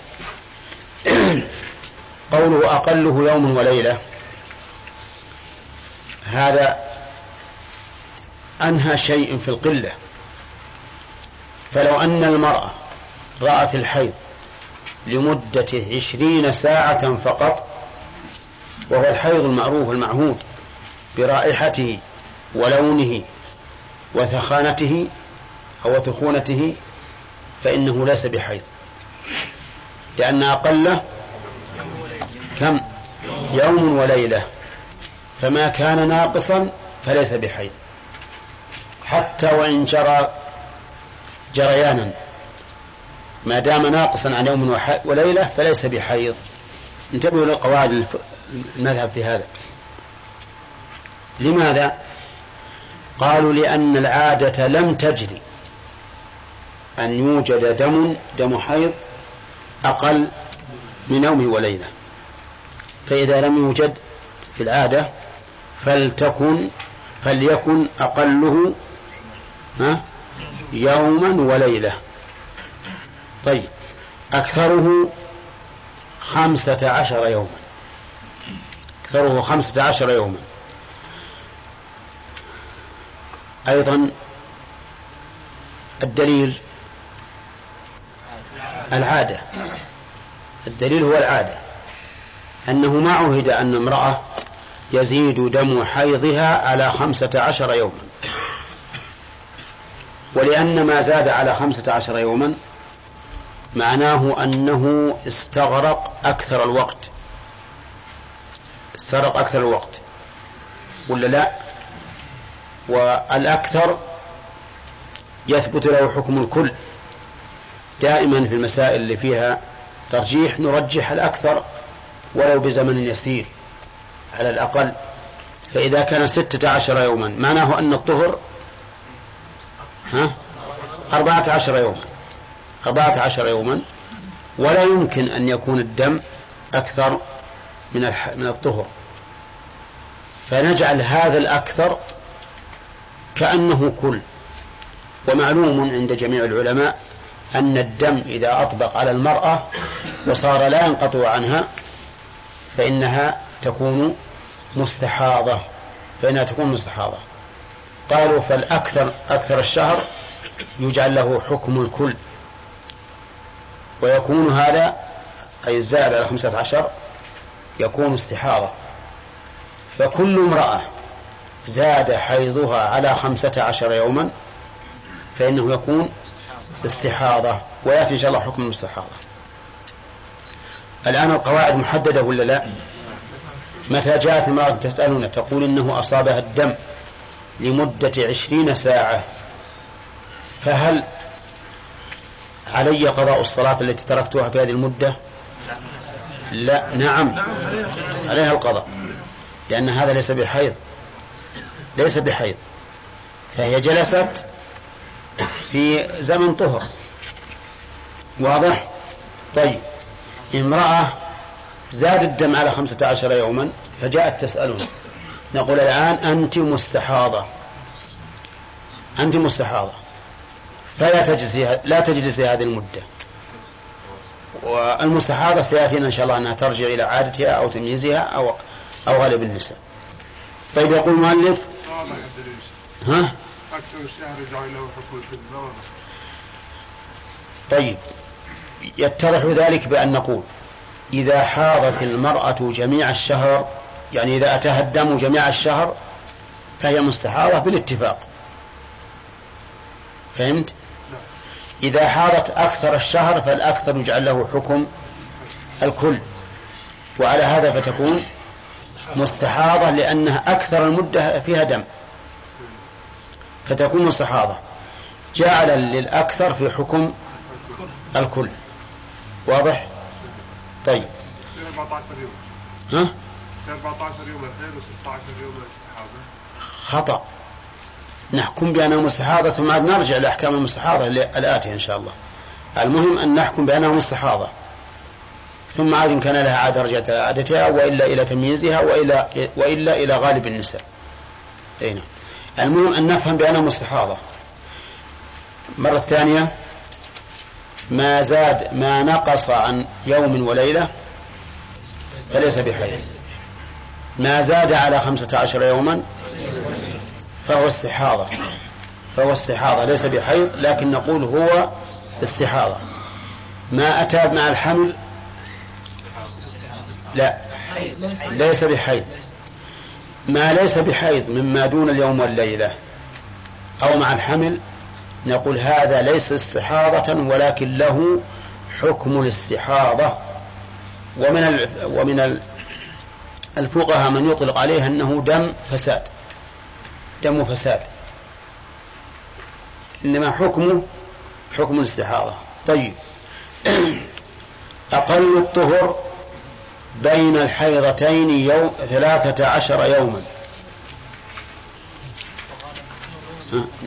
S3: قوله أقله يوم وليلة. هذا أنهى شيء في القلة. فلو أن المرأة رأت الحيض لمدة عشرين ساعة فقط وهو الحيض المعروف المعهود برائحته ولونه وثخانته أو ثخونته فإنه ليس بحيض. لأن أقله كم؟ يوم وليلة. فما كان ناقصا فليس بحيض. حتى وإن جرى جريانا. ما دام ناقصا عن يوم وليلة فليس بحيض. انتبهوا للقواعد المذهب في هذا. لماذا؟ قالوا لأن العادة لم تجري. أن يوجد دم دم حيض أقل من يوم وليلة. فإذا لم يوجد في العادة فلتكن فليكن أقله يوما وليلة. طيب أكثره خمسة عشر يوما. أكثره خمسة عشر يوما. أيضا الدليل العادة. الدليل هو العادة. أنه ما عهد أن امرأة يزيد دم حيضها على خمسة عشر يوما. ولأن ما زاد على خمسة عشر يوما معناه أنه استغرق أكثر الوقت. استغرق أكثر الوقت. ولا لا؟ والأكثر يثبت له حكم الكل دائما في المسائل اللي فيها ترجيح نرجح الأكثر ولو بزمن يسير على الأقل. فإذا كان ستة عشر يوما معناه أن الطهر ها؟ أربعة عشر يوما. أربعة عشر يوما. ولا يمكن أن يكون الدم أكثر من من الطهر. فنجعل هذا الأكثر كأنه كل. ومعلوم عند جميع العلماء أن الدم إذا أطبق على المرأة وصار لا ينقطع عنها فإنها تكون مستحاضة. فإنها تكون مستحاضة. قالوا فالأكثر أكثر الشهر يجعل له حكم الكل. ويكون هذا أي الزائد على خمسة عشر يكون استحاضة. فكل امرأة زاد حيضها على خمسة عشر يوما فإنه يكون استحاضة ويأتي إن شاء الله حكم المستحاضة الآن القواعد محددة ولا لا؟ متى جاءت امرأة تسألون تقول إنه أصابها الدم لمدة عشرين ساعة فهل علي قضاء الصلاة التي تركتها في هذه المدة؟ لا نعم عليها القضاء لأن هذا ليس بحيض. ليس بحيض. فهي جلست في زمن طهر. واضح؟ طيب. امرأة زاد الدم على خمسة عشر يوما فجاءت تسألنا نقول الآن أنت مستحاضة. أنت مستحاضة. فلا تجلسي لا تجلسي هذه المدة. والمستحاضة سيأتينا إن شاء الله أنها ترجع إلى عادتها أو تمييزها أو أو غالب النساء. طيب يقول المؤلف ها؟
S11: أكثر الشهر له حكم الكذب
S3: طيب. يتضح ذلك بأن نقول إذا حاضت المرأة جميع الشهر يعني إذا أتاها الدم جميع الشهر فهي مستحاضة بالاتفاق. فهمت؟ إذا حاضت أكثر الشهر فالأكثر يجعل له حكم الكل. وعلى هذا فتكون مستحاضة لأنها أكثر المدة فيها دم. فتكون مستحاضة. جعل للأكثر في حكم الكل. واضح؟ طيب.
S11: 14 يوم.
S3: ها؟
S11: 14 يوم الحيض و16 يوم الاستحاضة.
S3: خطأ. نحكم بأنها مستحاضة ثم نرجع لأحكام المستحاضة الآتية إن شاء الله. المهم أن نحكم بأنها مستحاضة. ثم عاد إن كان لها عادة رجعت إلى عادتها وإلا إلى تمييزها وإلا وإلا إلى غالب النساء. أي نعم. المهم أن نفهم بأنها مستحاضة. مرة ثانية ما زاد ما نقص عن يوم وليلة فليس بحيض. ما زاد على خمسة عشر يوما فهو استحاضة. فهو استحاضة ليس بحيض لكن نقول هو استحاضة. ما أتى مع الحمل لا. ليس بحيض. ما ليس بحيض مما دون اليوم والليلة. أو مع الحمل نقول هذا ليس استحاضة ولكن له حكم الاستحاضة. ومن ومن الفقهاء من يطلق عليه أنه دم فساد. دم فساد. إنما حكمه حكم الاستحاضة. طيب. أقل الطهر بين الحيضتين يوم ثلاثة عشر يوما.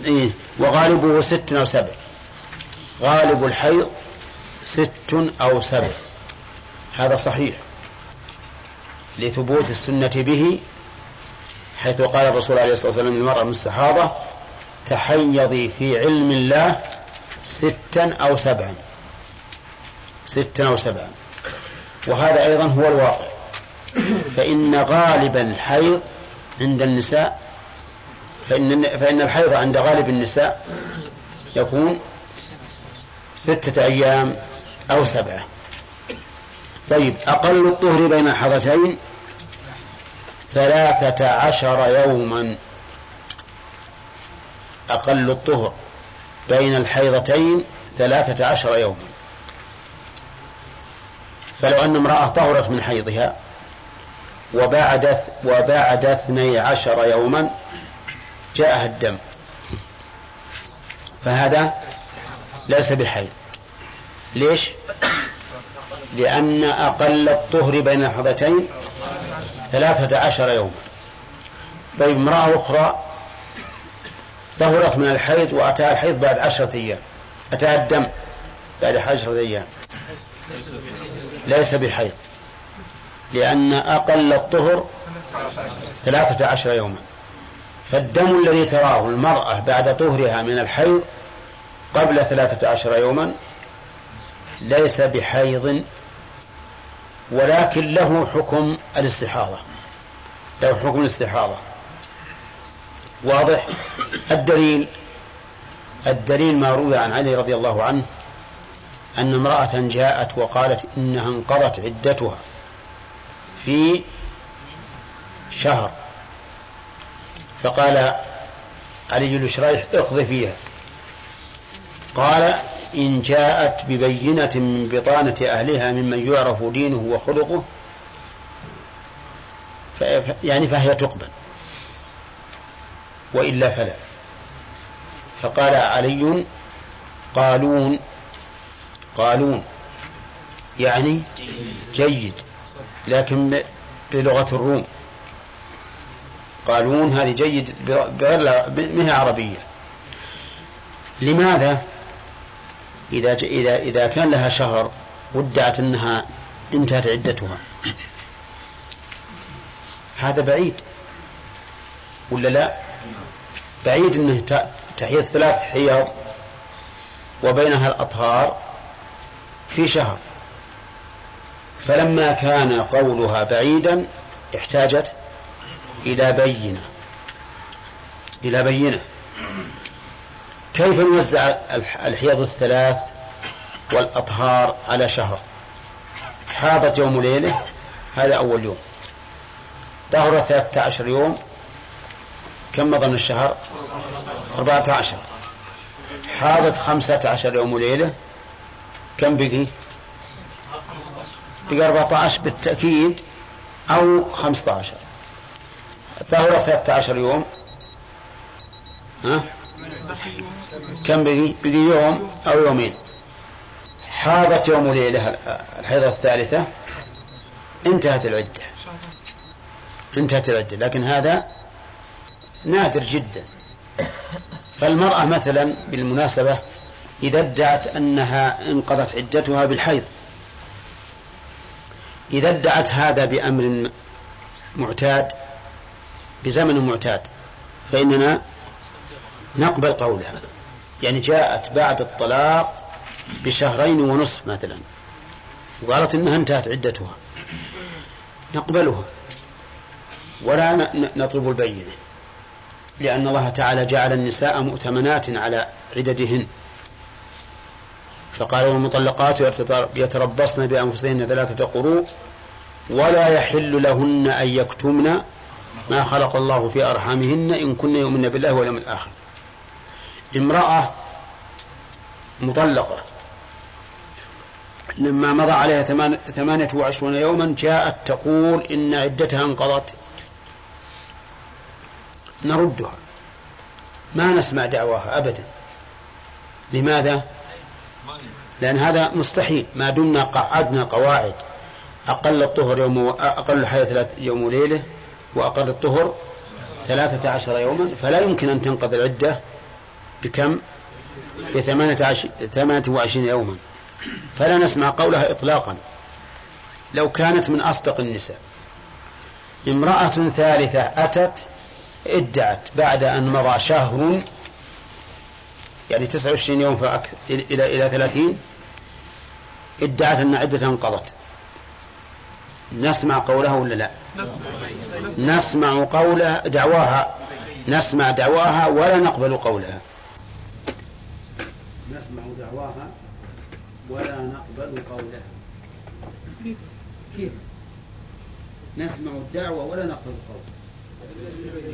S3: إيه. وغالبه ست أو سبع. غالب الحيض ست أو سبع. هذا صحيح. لثبوت السنة به حيث قال الرسول عليه الصلاة والسلام للمرأة المستحاضة تحيضي في علم الله ستا أو سبعا. ستا أو سبعا. وهذا أيضا هو الواقع. فإن غالب الحيض عند النساء فإن, فإن الحيض عند غالب النساء يكون ستة أيام أو سبعة. طيب أقل الطهر بين الحضتين ثلاثة عشر يوما. أقل الطهر بين الحيضتين ثلاثة عشر يوما. فلو أن امرأة طهرت من حيضها وبعد وبعد اثني عشر يوما جاءها الدم. فهذا ليس بالحيض ليش؟ لأن أقل الطهر بين الحضتين ثلاثة عشر يوما. طيب امرأة أخرى طهرت من الحيض وأتاها الحيض بعد عشرة أيام. أتاها الدم بعد عشرة أيام. ليس بحيض. لأن أقل الطهر ثلاثة عشر يوما. فالدم الذي تراه المرأة بعد طهرها من الحيض قبل ثلاثة عشر يوما ليس بحيض ولكن له حكم الاستحاضة. له حكم الاستحاضة. واضح؟ الدليل الدليل ما روي عن علي رضي الله عنه أن امرأة جاءت وقالت إنها انقضت عدتها في شهر. فقال علي بن شريح اقض فيها. قال إن جاءت ببينة من بطانة أهلها ممن يعرف دينه وخلقه يعني فهي تقبل وإلا فلا. فقال علي قالون قالون. يعني جيد لكن بلغة الروم. قالون هذه جيد بغير منها عربية. لماذا؟ إذا إذا إذا كان لها شهر وادعت أنها انتهت عدتها. هذا بعيد. ولا لا؟ بعيد أنه تحيض ثلاث حيض وبينها الأطهار في شهر. فلما كان قولها بعيدا احتاجت إلى بينة. إلى بينة. كيف نوزع الحيض الثلاث والأطهار على شهر؟ حاضت يوم ليلة هذا أول يوم. طهر ثلاثة عشر يوم كم مضى من الشهر؟ أربعة عشر. حاضت خمسة عشر يوم ليلة كم بقي بقي أربعة عشر بالتأكيد أو خمسة عشر طهر ثلاثة عشر يوم. ها؟ كم بقي بقي يوم أو يومين. حاضت يوم ليلة الحيضة الثالثة. انتهت العدة. انتهت العدة لكن هذا نادر جدا. فالمرأة مثلا بالمناسبة إذا ادعت أنها انقضت عدتها بالحيض. إذا ادعت هذا بأمر معتاد بزمن معتاد فإننا نقبل قولها. يعني جاءت بعد الطلاق بشهرين ونصف مثلا وقالت إنها انتهت عدتها. نقبلها. ولا نطلب البينة لأن الله تعالى جعل النساء مؤتمنات على عددهن. فقال والمطلقات يتربصن بأنفسهن ثلاثة قروء ولا يحل لهن أن يكتمن ما خلق الله في أرحامهن إن كن يؤمن بالله واليوم الآخر. امرأة مطلقة. لما مضى عليها ثمانية وعشرون يوما جاءت تقول إن عدتها انقضت. نردها. ما نسمع دعواها أبدا. لماذا؟ لأن هذا مستحيل. ما دمنا قعدنا قواعد. أقل الطهر يوم أقل الحياة يوم وليلة وأقل الطهر ثلاثة عشر يوما. فلا يمكن أن تنقضي العدة بكم؟ بثمانية عش... ثمانية وعشرين يوما. فلا نسمع قولها إطلاقا. لو كانت من أصدق النساء. امرأة ثالثة أتت ادعت بعد أن مضى شهر يعني 29 يوم فأكثر إلى إلى 30 إدعت أن عدتها انقضت نسمع قولها ولا لا؟ نسمع قولها دعواها. نسمع دعواها ولا نقبل قولها. نسمع دعواها ولا نقبل قولها. كيف؟ نسمع الدعوة ولا نقبل القول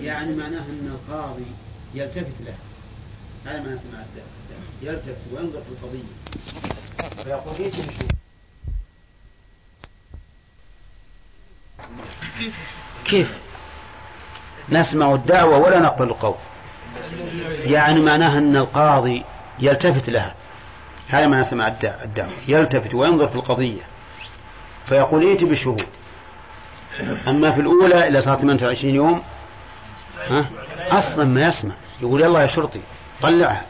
S3: يعني معناه أن القاضي يلتفت له هذا ما الدعوة يلتفت وينظر في القضية. فيقول إيش كيف؟ نسمع الدعوة ولا نقبل القول؟ يعني معناها أن القاضي يلتفت لها. هذا ما نسمع الدعوة. يلتفت وينظر في القضية. فيقول ائت بالشهود أما في الأولى إذا صارت 28 يوم ها؟ أصلا ما يسمع. يقول يلا يا شرطي. طلعها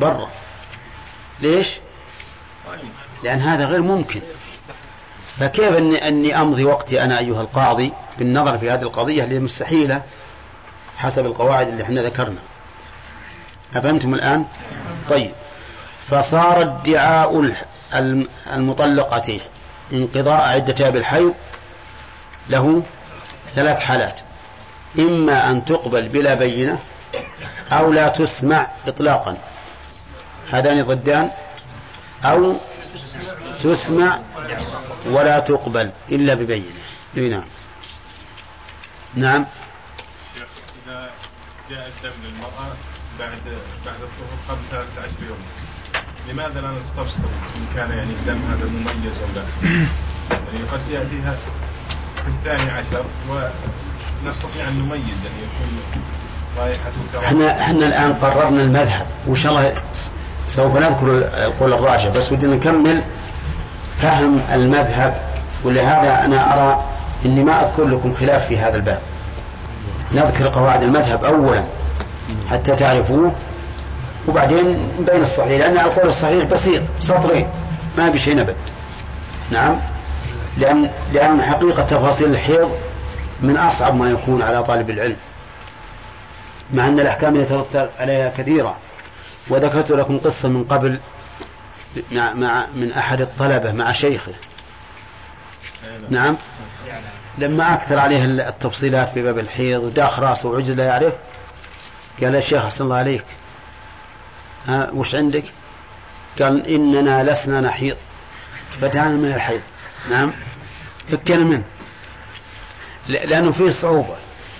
S3: برا. ليش؟ لأن هذا غير ممكن. فكيف أني, أني أمضي وقتي أنا أيها القاضي بالنظر في هذه القضية اللي مستحيلة حسب القواعد اللي إحنا ذكرنا. أفهمتم الآن؟ طيب. فصار ادعاء المطلقة انقضاء عدتها بالحيض له ثلاث حالات. إما أن تقبل بلا بينة أو لا تسمع إطلاقا. هذان ضدان. أو تسمع ولا تقبل إلا ببينة. نعم. نعم.
S12: إذا جاء الدم للمرأة بعد بعد الطهور قبل 13 يوم لماذا لا نستفسر إن كان يعني الدم هذا مميز أو لا؟ يعني قد يأتيها في الثاني عشر ونستطيع أن نميز يعني يكون
S3: إحنا إحنا الآن قررنا المذهب وإن شاء الله سوف نذكر القول الراجح بس ودنا نكمل فهم المذهب ولهذا أنا أرى إني ما أذكر لكم خلاف في هذا الباب. نذكر قواعد المذهب أولا حتى تعرفوه وبعدين بين الصحيح لأن القول الصحيح بسيط سطرين ما بشيء نبت. نعم؟ لأن لأن حقيقة تفاصيل الحيض من أصعب ما يكون على طالب العلم. مع أن الأحكام يترتب عليها كثيرة. وذكرت لكم قصة من قبل مع, مع من أحد الطلبة مع شيخه. نعم؟ لما أكثر عليه التفصيلات في باب الحيض وداخ راسه وعجز لا يعرف قال يا شيخ أحسن الله عليك. ها وش عندك؟ قال إننا لسنا نحيض. بدأنا من الحيض. نعم؟ فكنا منه. لأنه فيه صعوبة.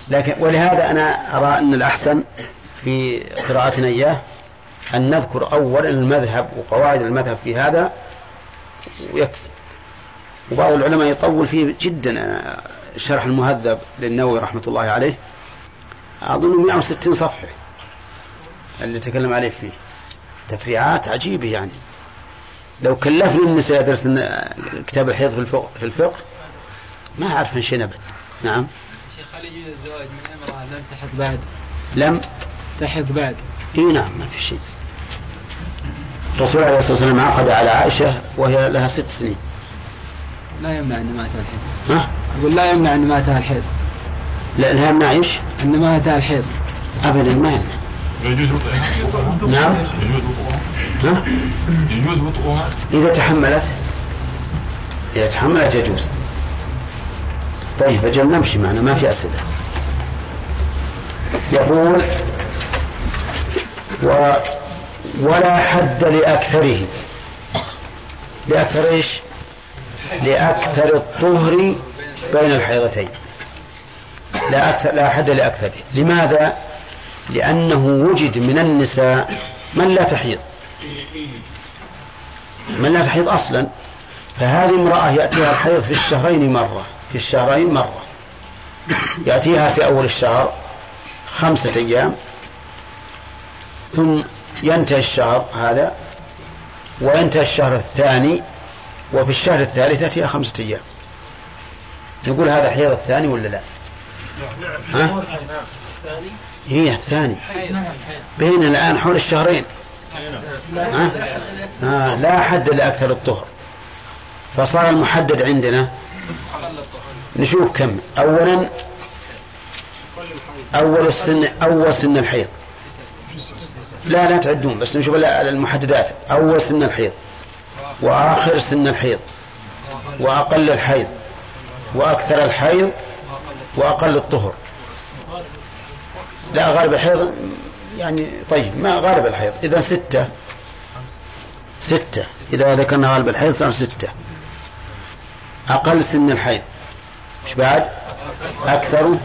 S3: لكن ولهذا أنا أرى أن الأحسن في قراءتنا إياه أن نذكر أولا المذهب وقواعد المذهب في هذا ويكفي. وبعض العلماء يطول فيه جدا شرح المهذب للنووي رحمة الله عليه. أظن 160 صفحة اللي تكلم عليه فيه. تفريعات عجيبة يعني. لو كلفني النساء يدرس كتاب الحيض في الفقه, في الفقه ما أعرف شيء أبد نعم.
S7: هل يجوز الزواج من امرأة لم تحق بعد.
S3: لم
S7: تحق بعد.
S3: إي نعم ما في شيء. الرسول عليه الصلاة والسلام عقد على عائشة وهي لها ست سنين.
S7: لا يمنع أن ماتها الحيض.
S3: ها؟
S7: أقول لا يمنع أن ماتها الحيض.
S3: لا لا يمنع إيش؟
S7: أن ماتها الحيض.
S3: أبدا ما يمنع.
S12: يجوز
S3: نعم.
S12: يجوز
S3: ها؟
S12: يجوز وطئها
S3: إذا تحملت إذا تحملت يجوز. طيب أجل نمشي معنا ما في أسئلة. يقول و ولا حد لأكثره. لأكثر إيش؟ لأكثر الطهر بين الحيضتين. لا أكثر لا حد لأكثره. لماذا؟ لأنه وجد من النساء من لا تحيض. من لا تحيض أصلا. فهذه امرأة يأتيها الحيض في الشهرين مرة. في الشهرين مرة. يأتيها في أول الشهر خمسة أيام ثم ينتهي الشهر هذا وينتهي الشهر الثاني وفي الشهر الثالث فيها خمسة أيام. نقول هذا حيض الثاني ولا لا؟ ها؟ هي الثاني. بين الآن حول الشهرين. ها؟ آه لا حد لأكثر الطهر. فصار المحدد عندنا نشوف كم. أولا أول السن أول سن الحيض. لا لا تعدون بس نشوف المحددات. أول سن الحيض وآخر سن الحيض وأقل الحيض وأكثر الحيض وأقل الطهر. لا غالب الحيض يعني طيب ما غالب الحيض. إذا ستة ستة. إذا ذكرنا غالب الحيض صار ستة. أقل سن الحيض. إيش بعد؟ أكثر.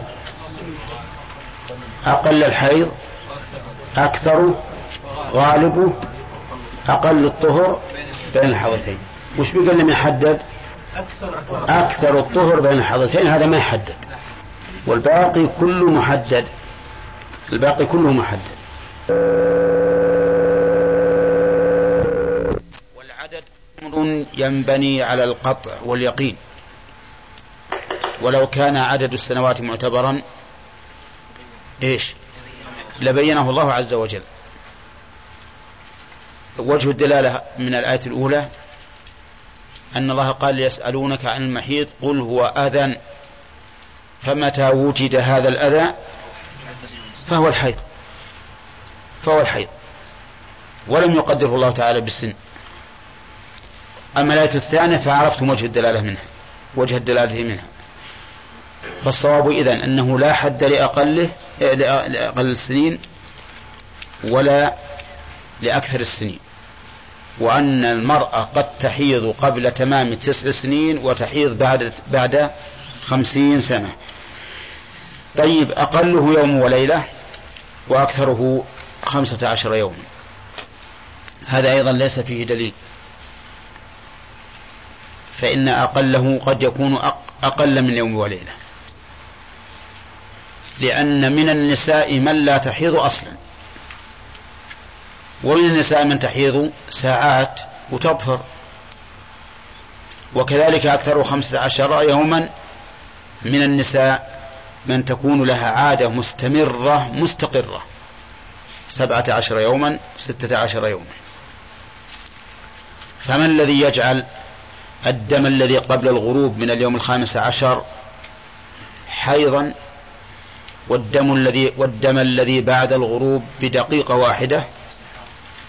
S3: أقل الحيض. أكثر. غالبه أقل الطهر بين الحوثين وش بيقول لم يحدد؟ أكثر الطهر بين الحوثين هذا ما يحدد. والباقي كله محدد. الباقي كله محدد. ينبني على القطع واليقين. ولو كان عدد السنوات معتبرا إيش؟ لبينه الله عز وجل. وجه الدلالة من الآية الأولى أن الله قال يسألونك عن المحيط قل هو أذى فمتى وجد هذا الأذى؟ فهو الحيض. فهو الحيض. ولم يقدره الله تعالى بالسن. أما الآية الثانية فعرفتم وجه الدلالة منها وجه الدلالة منها. فالصواب إذن أنه لا حد لأقله لأقل السنين ولا لأكثر السنين وأن المرأة قد تحيض قبل تمام تسع سنين وتحيض بعد بعد خمسين سنة. طيب أقله يوم وليلة وأكثره خمسة عشر يوما هذا أيضا ليس فيه دليل. فإن أقله قد يكون أقل من يوم وليلة. لأن من النساء من لا تحيض أصلا. ومن النساء من تحيض ساعات وتطهر. وكذلك أكثر خمسة عشر يوما من النساء من تكون لها عادة مستمرة مستقرة. سبعة عشر يوما ستة عشر يوما. فما الذي يجعل الدم الذي قبل الغروب من اليوم الخامس عشر حيضا والدم الذي والدم الذي بعد الغروب بدقيقة واحدة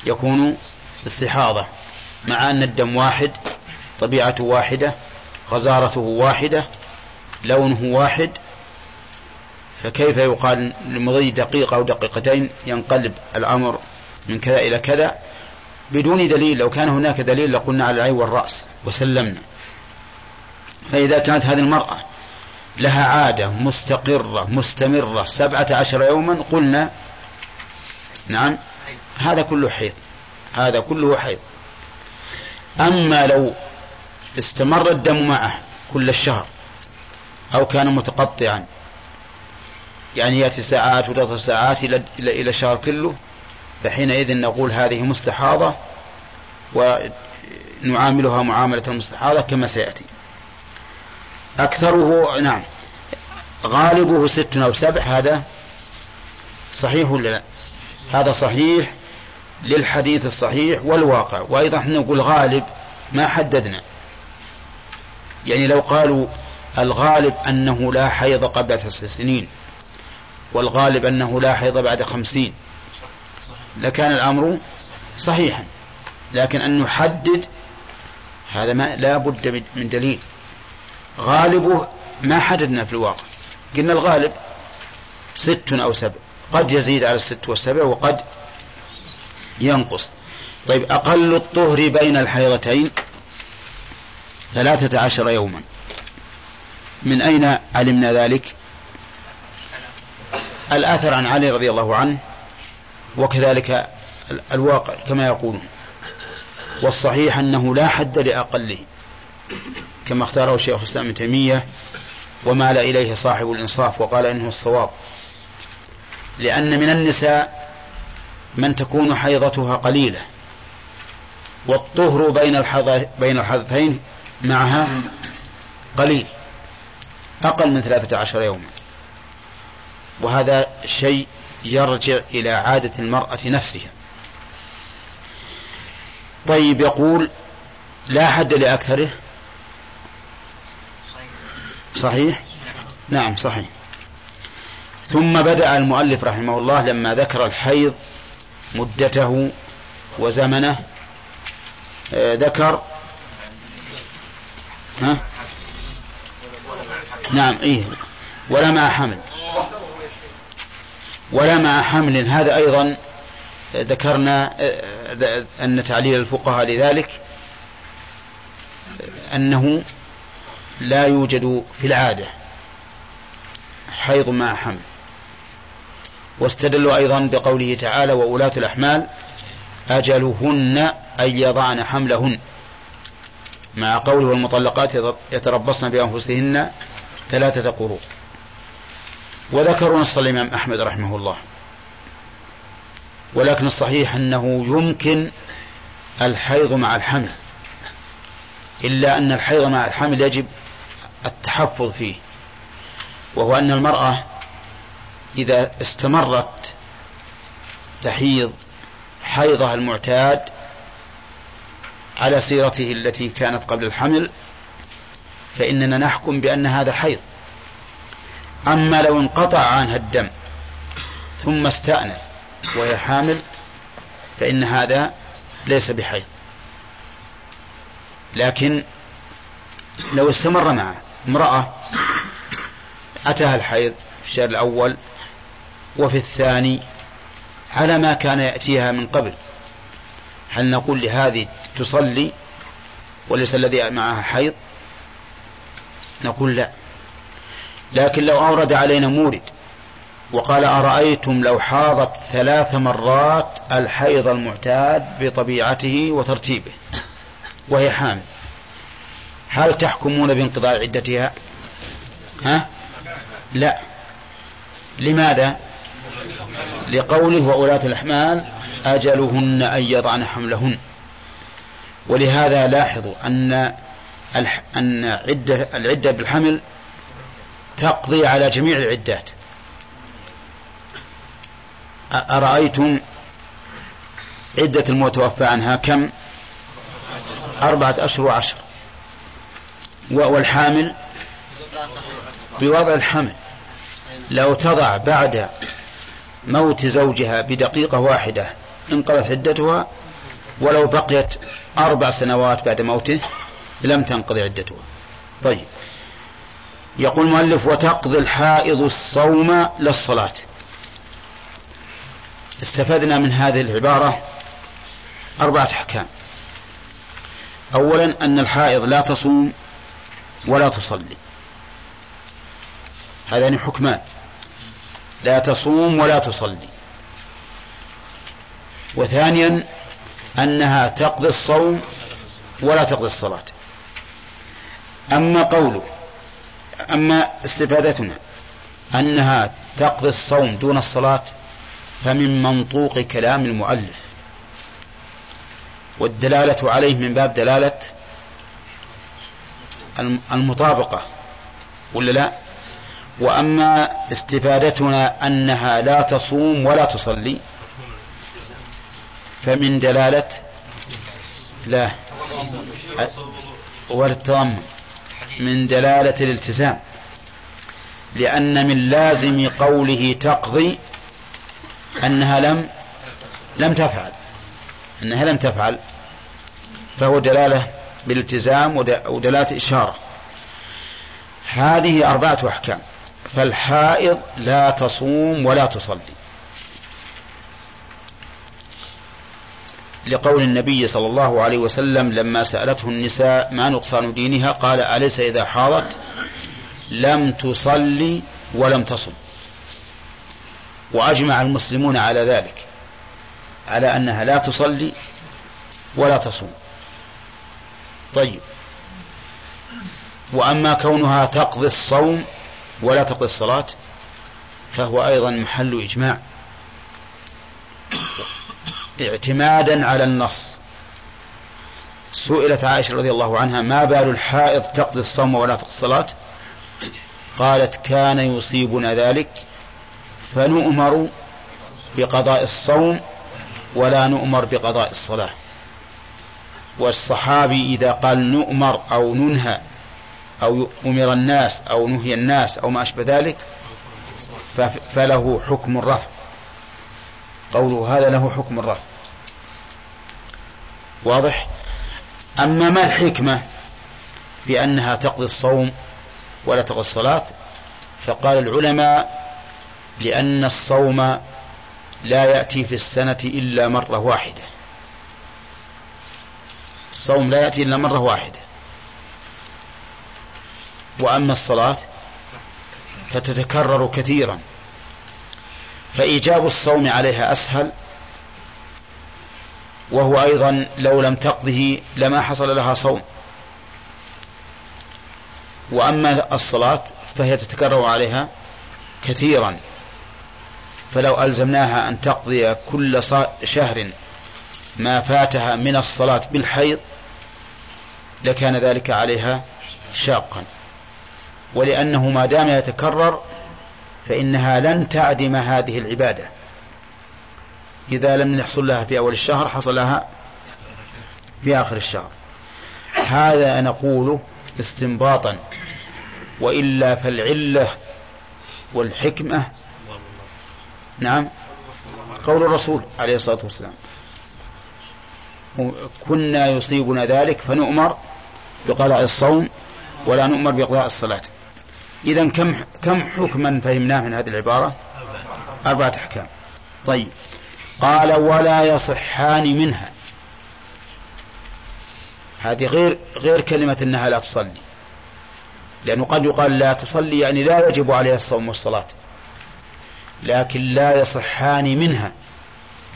S3: يكون استحاضة مع أن الدم واحد طبيعته واحدة غزارته واحدة لونه واحد. فكيف يقال لمضي دقيقة أو دقيقتين ينقلب الأمر من كذا إلى كذا؟ بدون دليل لو كان هناك دليل لقلنا على العين والرأس وسلمنا. فإذا كانت هذه المرأة لها عادة مستقرة مستمرة سبعة عشر يوما قلنا نعم هذا كله حيض هذا كله حيض. أما لو استمر الدم معه كل الشهر أو كان متقطعا يعني يأتي ساعات وثلاث ساعات إلى إلى الشهر كله فحينئذ نقول هذه مستحاضة ونعاملها معاملة المستحاضة كما سيأتي. أكثره نعم غالبه ست أو سبع هذا صحيح ولا لا؟ هذا صحيح للحديث الصحيح والواقع. وأيضا إحنا نقول غالب ما حددنا. يعني لو قالوا الغالب أنه لا حيض قبل تسع سنين والغالب أنه لا حيض بعد خمسين لكان الأمر صحيحا. لكن أن نحدد هذا ما لا بد من دليل. غالبه ما حددنا في الواقع. قلنا الغالب ست أو سبع. قد يزيد على الست والسبع وقد ينقص. طيب أقل الطهر بين الحيضتين ثلاثة عشر يوما. من أين علمنا ذلك؟ الآثر عن علي رضي الله عنه وكذلك الواقع كما يقولون والصحيح أنه لا حد لأقله كما اختاره الشيخ الإسلام ابن تيمية ومال إليه صاحب الإنصاف وقال إنه الصواب لأن من النساء من تكون حيضتها قليلة والطهر بين بين الحدثين معها قليل أقل من ثلاثة عشر يوما وهذا شيء يرجع إلى عادة المرأة نفسها. طيب يقول لا حد لأكثره؟ صحيح؟ نعم صحيح. ثم بدأ المؤلف رحمه الله لما ذكر الحيض مدته وزمنه آه ذكر ها؟ نعم إيه. ولا مع حمل. ولا مع حمل. هذا أيضا ذكرنا أن تعليل الفقهاء لذلك أنه لا يوجد في العادة حيض مع حمل. واستدلوا أيضا بقوله تعالى وأولاة الأحمال أجلهن أن يضعن حملهن مع قوله والمطلقات يتربصن بأنفسهن ثلاثة قروء. وذكروا نص الإمام أحمد رحمه الله. ولكن الصحيح أنه يمكن الحيض مع الحمل. إلا أن الحيض مع الحمل يجب التحفظ فيه. وهو أن المرأة إذا استمرت تحيض حيضها المعتاد على سيرته التي كانت قبل الحمل فإننا نحكم بأن هذا حيض. أما لو انقطع عنها الدم ثم استأنف وهي حامل فإن هذا ليس بحيض لكن لو استمر معه امرأة أتاها الحيض في الشهر الأول وفي الثاني على ما كان يأتيها من قبل. هل نقول لهذه تصلي وليس الذي معها حيض؟ نقول لا. لكن لو أورد علينا مورد. وقال أرأيتم لو حاضت ثلاث مرات الحيض المعتاد بطبيعته وترتيبه. وهي حامل. هل تحكمون بانقضاء عدتها؟ ها؟ لا. لماذا؟ لقوله وأولاة الأحمال أجلهن أن يضعن حملهن. ولهذا لاحظوا أن أن عدة العدة بالحمل تقضي على جميع العدات. أرأيتم عدة المتوفى عنها كم؟ أربعة أشهر وعشر. والحامل؟ بوضع الحمل لو تضع بعد موت زوجها بدقيقة واحدة انقضت عدتها ولو بقيت أربع سنوات بعد موته لم تنقضي عدتها. طيب. يقول المؤلف وتقضي الحائض الصوم للصلاة. استفدنا من هذه العبارة أربعة أحكام. أولا أن الحائض لا تصوم ولا تصلي. هذان حكمان. لا تصوم ولا تصلي. وثانيا أنها تقضي الصوم ولا تقضي الصلاة. أما قوله أما استفادتنا أنها تقضي الصوم دون الصلاة فمن منطوق كلام المؤلف والدلالة عليه من باب دلالة المطابقة ولا لا؟ وأما استفادتنا أنها لا تصوم ولا تصلي فمن دلالة لا والتضمن. من دلالة الالتزام. لأن من لازم قوله تقضي أنها لم لم تفعل. أنها لم تفعل. فهو دلالة بالالتزام ودلالة إشارة. هذه أربعة أحكام. فالحائض لا تصوم ولا تصلي. لقول النبي صلى الله عليه وسلم لما سألته النساء ما نقصان دينها قال أليس إذا حاضت؟ لم تصلي ولم تصم. وأجمع المسلمون على ذلك على أنها لا تصلي ولا تصوم. طيب. وأما كونها تقضي الصوم ولا تقضي الصلاة فهو أيضا محل إجماع. اعتمادا على النص. سئلت عائشة رضي الله عنها ما بال الحائض تقضي الصوم ولا تقضي الصلاة؟ قالت كان يصيبنا ذلك فنؤمر بقضاء الصوم ولا نؤمر بقضاء الصلاة. والصحابي إذا قال نؤمر أو ننهى أو أمر الناس أو نهي الناس أو ما أشبه ذلك فله حكم الرفع. قوله هذا له حكم الرفع واضح؟ أما ما الحكمة في أنها تقضي الصوم ولا تقضي الصلاة؟ فقال العلماء لأن الصوم لا يأتي في السنة إلا مرة واحدة. الصوم لا يأتي إلا مرة واحدة. وأما الصلاة فتتكرر كثيرا. فإيجاب الصوم عليها أسهل وهو أيضا لو لم تقضه لما حصل لها صوم. وأما الصلاة فهي تتكرر عليها كثيرا فلو ألزمناها أن تقضي كل شهر ما فاتها من الصلاة بالحيض لكان ذلك عليها شاقا. ولأنه ما دام يتكرر فإنها لن تعدم هذه العبادة. إذا لم يحصل لها في أول الشهر حصل لها في آخر الشهر. هذا نقوله استنباطا. وإلا فالعلة والحكمة. نعم. قول الرسول عليه الصلاة والسلام كنا يصيبنا ذلك فنؤمر بقضاء الصوم ولا نؤمر بقضاء الصلاة. إذا كم كم حكما فهمناه من هذه العبارة؟ أربعة. أحكام. طيب. قال ولا يصحان منها. هذه غير غير كلمة أنها لا تصلي. لأنه قد يقال لا تصلي يعني لا يجب عليها الصوم والصلاة. لكن لا يصحان منها.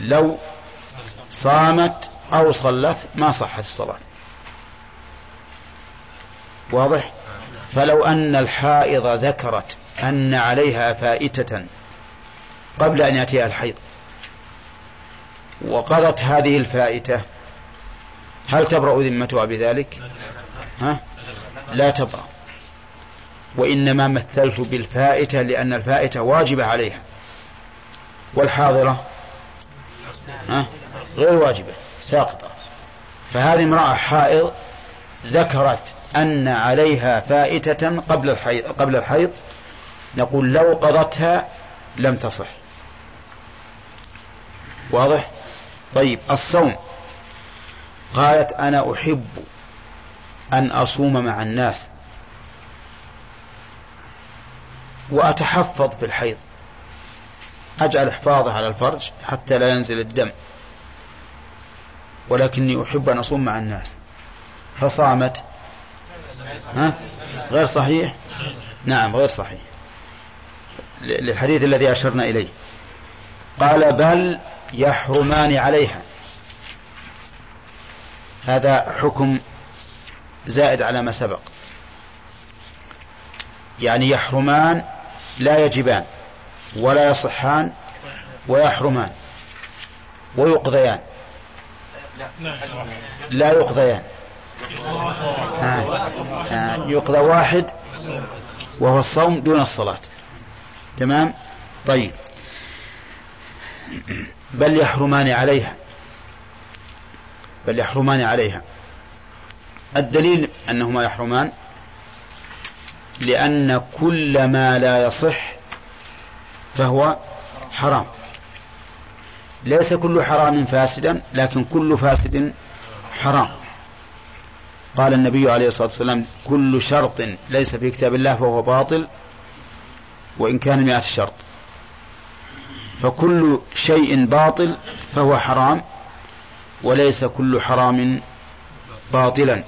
S3: لو صامت أو صلت ما صحت الصلاة. واضح؟ فلو أن الحائض ذكرت أن عليها فائتة قبل أن يأتيها الحيض وقضت هذه الفائتة هل تبرأ ذمتها بذلك؟ ها؟ لا تبرأ. وإنما مثلت بالفائتة لأن الفائتة واجبة عليها. والحاضرة؟ ها؟ غير واجبة ساقطة. فهذه امرأة حائض ذكرت أن عليها فائتة قبل الحيض قبل الحيض. نقول لو قضتها لم تصح. واضح؟ طيب الصوم. قالت أنا أحب أن أصوم مع الناس وأتحفظ في الحيض. أجعل حفاظه على الفرج حتى لا ينزل الدم. ولكني أحب أن أصوم مع الناس. فصامت ها؟ غير صحيح؟ نعم غير صحيح. للحديث الذي أشرنا إليه. قال بل يحرمان عليها. هذا حكم زائد على ما سبق. يعني يحرمان لا يجبان ولا يصحان ويحرمان ويقضيان. لا يقضيان. يقضى واحد وهو الصوم دون الصلاة. تمام؟ طيب. بل يحرمان عليها. بل يحرمان عليها. الدليل أنهما يحرمان لأن كل ما لا يصح فهو حرام. ليس كل حرام فاسدا لكن كل فاسد حرام. قال النبي عليه الصلاة والسلام كل شرط ليس في كتاب الله فهو باطل وإن كان مئة شرط. فكل شيء باطل فهو حرام وليس كل حرام باطلا.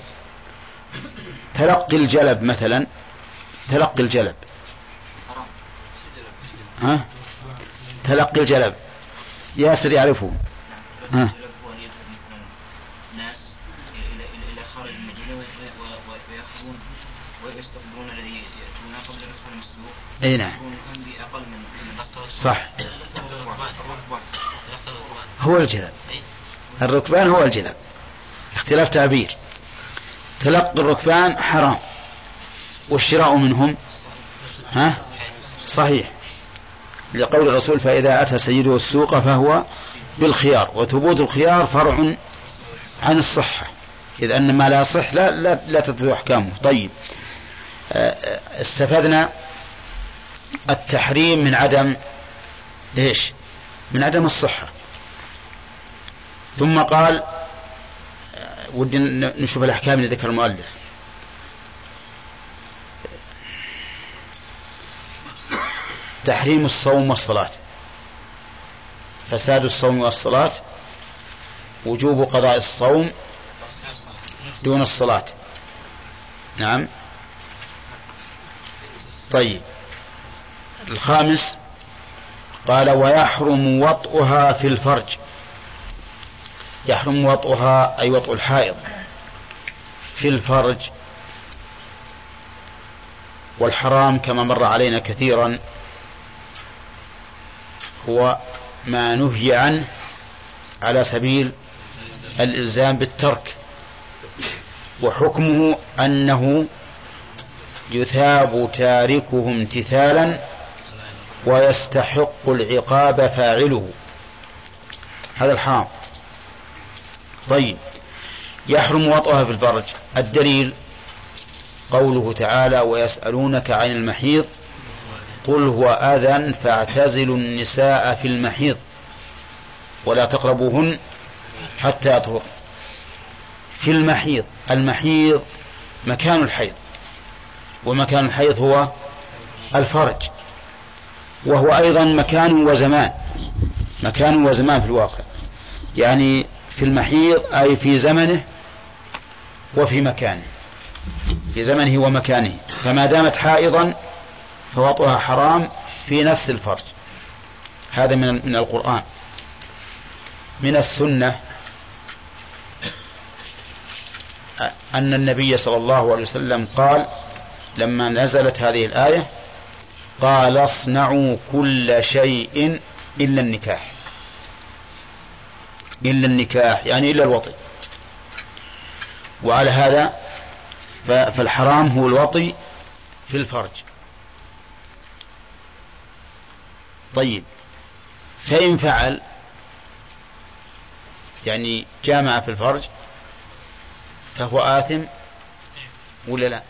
S3: تلقي الجلب مثلا تلقي الجلب. ها؟ تلقي الجلب. ياسر يعرفه. ها؟ إي نعم. صح. هو الجلب الركبان هو الجلب اختلاف تعبير. تلقي الركبان حرام. والشراء منهم. ها؟ صحيح. لقول الرسول فإذا أتى سيده السوق فهو بالخيار. وثبوت الخيار فرع عن الصحة. إذ أن ما لا يصح لا لا, لا تثبت أحكامه. طيب. آه، استفدنا التحريم من عدم ليش من عدم الصحة. ثم قال آه، ودي نشوف الأحكام اللي ذكر المؤلف. تحريم الصوم والصلاة. فساد الصوم والصلاة. وجوب قضاء الصوم دون الصلاة. نعم. طيب. الخامس قال ويحرم وطئها في الفرج. يحرم وطئها أي وطء الحائض في الفرج. والحرام كما مر علينا كثيرا هو ما نهي عنه على سبيل الإلزام بالترك. وحكمه أنه يثاب تاركه امتثالا ويستحق العقاب فاعله. هذا الحرام. طيب. يحرم وطئها في الفرج. الدليل قوله تعالى ويسألونك عن المحيض قل هو أذى فاعتزلوا النساء في المحيض ولا تقربوهن حتى يطهر في المحيض. المحيض مكان الحيض. ومكان الحيض هو الفرج. وهو أيضا مكان وزمان مكان وزمان في الواقع. يعني في المحيض أي في زمنه وفي مكانه. في زمنه ومكانه. فما دامت حائضا فوطئها حرام في نفس الفرج. هذا من من القرآن. من السنة أن النبي صلى الله عليه وسلم قال لما نزلت هذه الآية قال اصنعوا كل شيء إلا النكاح. إلا النكاح يعني إلا الوطي. وعلى هذا فالحرام هو الوطي في الفرج. طيب فإن فعل يعني جامع في الفرج فهو آثم ولا لا؟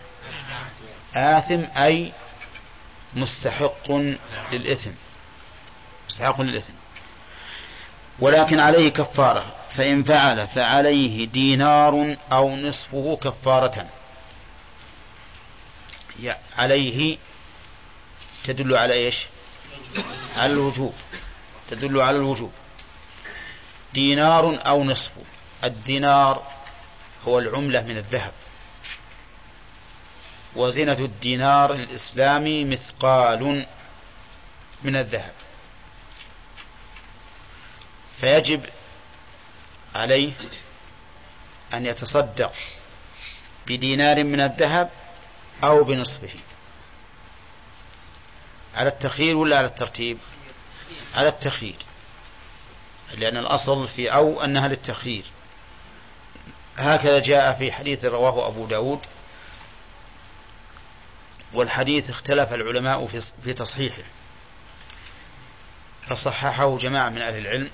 S3: آثم أي مستحق للإثم. مستحق للإثم. ولكن عليه كفارة. فإن فعل فعليه دينار أو نصفه كفارة. عليه تدل على إيش؟ على الوجوب. تدل على الوجوب. دينار أو نصفه. الدينار هو العملة من الذهب. وزنة الدينار الإسلامي مثقال من الذهب. فيجب عليه أن يتصدق بدينار من الذهب أو بنصفه على التخيير ولا على الترتيب؟ على التخيير. لأن الأصل في أو أنها للتخيير. هكذا جاء في حديث رواه أبو داود والحديث اختلف العلماء في تصحيحه. فصححه جماعة من أهل العلم.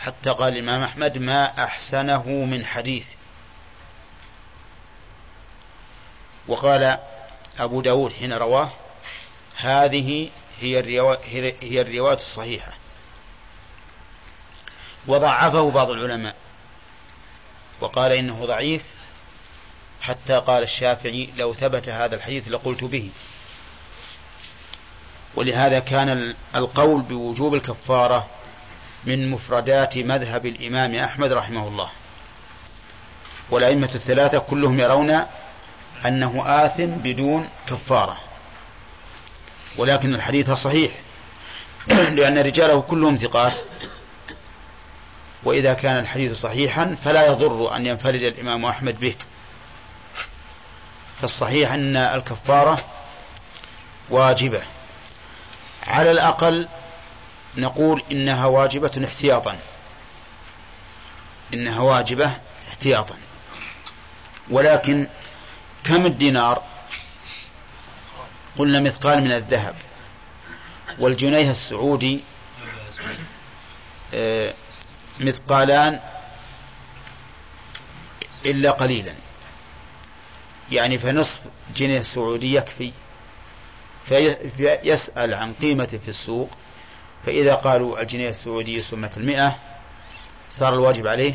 S3: حتى قال الإمام أحمد ما أحسنه من حديث. وقال أبو داود حين رواه هذه هي الرواية, هي الرواية الصحيحة. وضعفه بعض العلماء. وقال إنه ضعيف حتى قال الشافعي لو ثبت هذا الحديث لقلت به. ولهذا كان القول بوجوب الكفارة من مفردات مذهب الإمام أحمد رحمه الله. والأئمة الثلاثة كلهم يرون أنه آثم بدون كفارة. ولكن الحديث صحيح لأن رجاله كلهم ثقات. وإذا كان الحديث صحيحا فلا يضر أن ينفرد الإمام أحمد به. فالصحيح أن الكفارة واجبة. على الأقل نقول إنها واجبة احتياطا. إنها واجبة احتياطا. ولكن كم الدينار؟ قلنا مثقال من الذهب. والجنيه السعودي آه، مثقالان إلا قليلا. يعني فنصف جنيه سعودي يكفي. فيسأل عن قيمته في السوق فإذا قالوا الجنيه السعودي سمة المئة صار الواجب عليه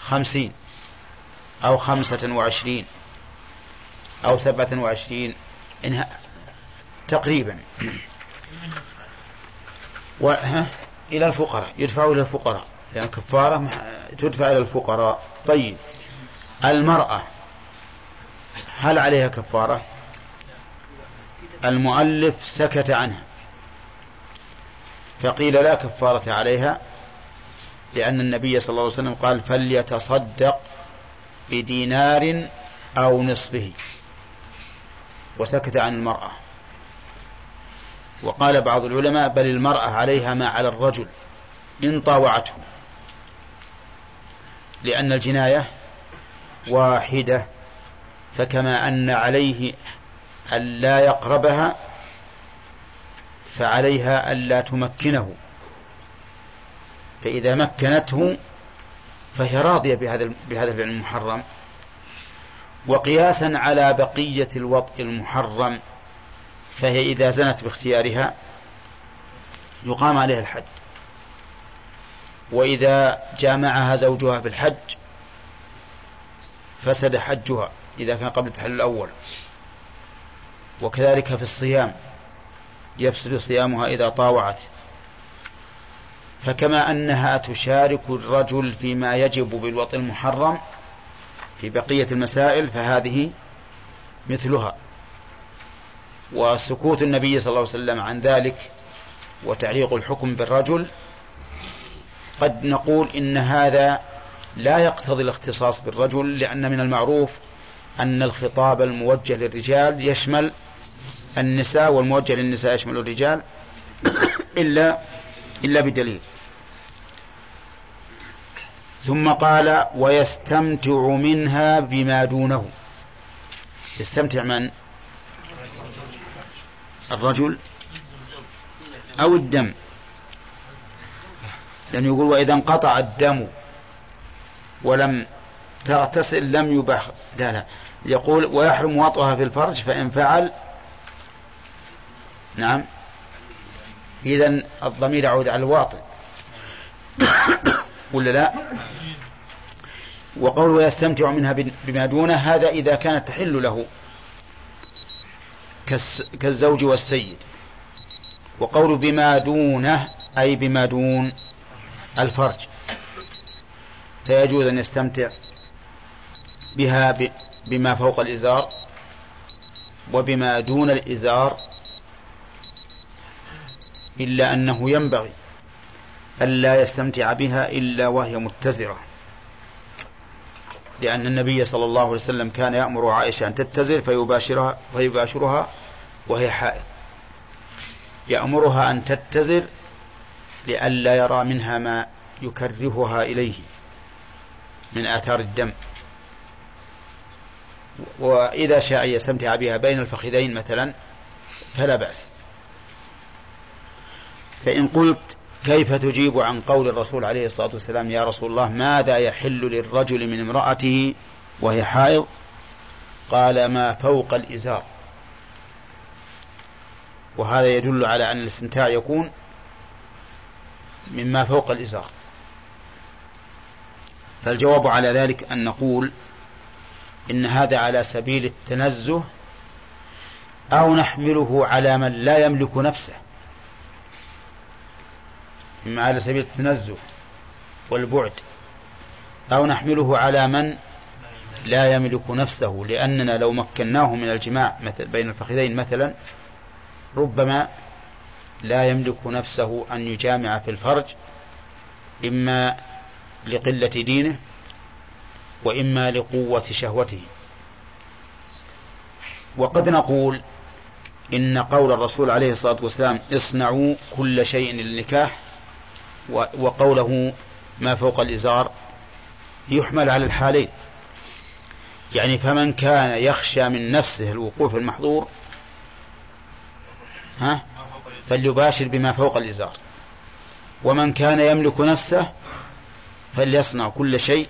S3: خمسين أو خمسة وعشرين أو سبعة وعشرين إنها تقريبا. وها إلى الفقراء يدفع إلى الفقراء لأن يعني كفارة تدفع إلى الفقراء. طيب المرأة هل عليها كفارة؟ المؤلف سكت عنها. فقيل لا كفارة عليها لأن النبي صلى الله عليه وسلم قال فليتصدق بدينار أو نصفه. وسكت عن المرأة. وقال بعض العلماء بل المرأة عليها ما على الرجل إن طاوعته. لأن الجناية واحدة فكما أن عليه ألا يقربها فعليها ألا تمكنه. فإذا مكنته فهي راضية بهذا بهذا الفعل المحرم. وقياسا على بقية الوطء المحرم فهي إذا زنت باختيارها يقام عليها الحد وإذا جامعها زوجها بالحج فسد حجها. إذا كان قبل التحلل الأول. وكذلك في الصيام يفسد صيامها إذا طاوعت. فكما أنها تشارك الرجل فيما يجب بالوطء المحرم في بقية المسائل فهذه مثلها. وسكوت النبي صلى الله عليه وسلم عن ذلك وتعليق الحكم بالرجل قد نقول إن هذا لا يقتضي الاختصاص بالرجل لأن من المعروف أن الخطاب الموجه للرجال يشمل النساء والموجه للنساء يشمل الرجال إلا إلا بدليل. ثم قال ويستمتع منها بما دونه. يستمتع من؟ الرجل أو الدم؟ لأنه يقول وإذا انقطع الدم ولم تغتسل لم يباح. لا لا. يقول ويحرم وطئها في الفرج فإن فعل نعم. إذا الضمير يعود على الواطئ. ولا لا؟ وقوله يستمتع منها بما دونه هذا إذا كانت تحل له كالزوج والسيد. وقول بما دونه أي بما دون الفرج. فيجوز أن يستمتع بها بما فوق الإزار وبما دون الإزار إلا أنه ينبغي ألا يستمتع بها إلا وهي متزرة. لأن النبي صلى الله عليه وسلم كان يأمر عائشة أن تتزر فيباشرها, فيباشرها وهي حائض. يأمرها أن تتزر لئلا يرى منها ما يكرهها إليه من آثار الدم. وإذا شاء يستمتع بها بين الفخذين مثلا فلا بأس. فإن قلت كيف تجيب عن قول الرسول عليه الصلاة والسلام يا رسول الله ماذا يحل للرجل من امرأته وهي حائض؟ قال ما فوق الإزار. وهذا يدل على أن الاستمتاع يكون مما فوق الإزار. فالجواب على ذلك أن نقول إن هذا على سبيل التنزه أو نحمله على من لا يملك نفسه. إما على سبيل التنزه والبعد أو نحمله على من لا يملك نفسه. لأننا لو مكناه من الجماع مثل بين الفخذين مثلا ربما لا يملك نفسه أن يجامع في الفرج إما لقلة دينه وإما لقوة شهوته. وقد نقول إن قول الرسول عليه الصلاة والسلام اصنعوا كل شيء للنكاح وقوله ما فوق الإزار يحمل على الحالين. يعني فمن كان يخشى من نفسه الوقوع في المحظور ها فليباشر بما فوق الإزار. ومن كان يملك نفسه فليصنع كل شيء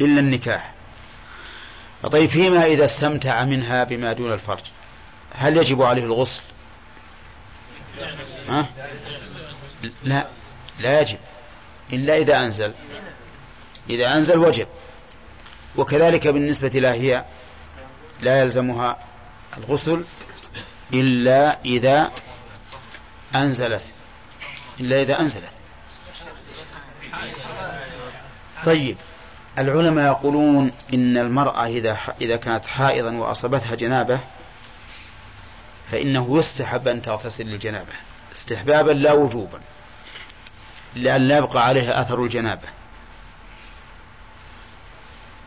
S3: إلا النكاح. طيب فيما إذا استمتع منها بما دون الفرج هل يجب عليه الغسل؟ ها؟ لا لا يجب. إلا إذا أنزل. إذا أنزل وجب. وكذلك بالنسبة لها هي لا يلزمها الغسل إلا إذا أنزلت. إلا إذا أنزلت. طيب. العلماء يقولون إن المرأة إذا إذا كانت حائضا وأصابتها جنابة فإنه يستحب أن تغتسل للجنابة. استحبابا لا وجوبا لأن لا يبقى عليها أثر الجنابة.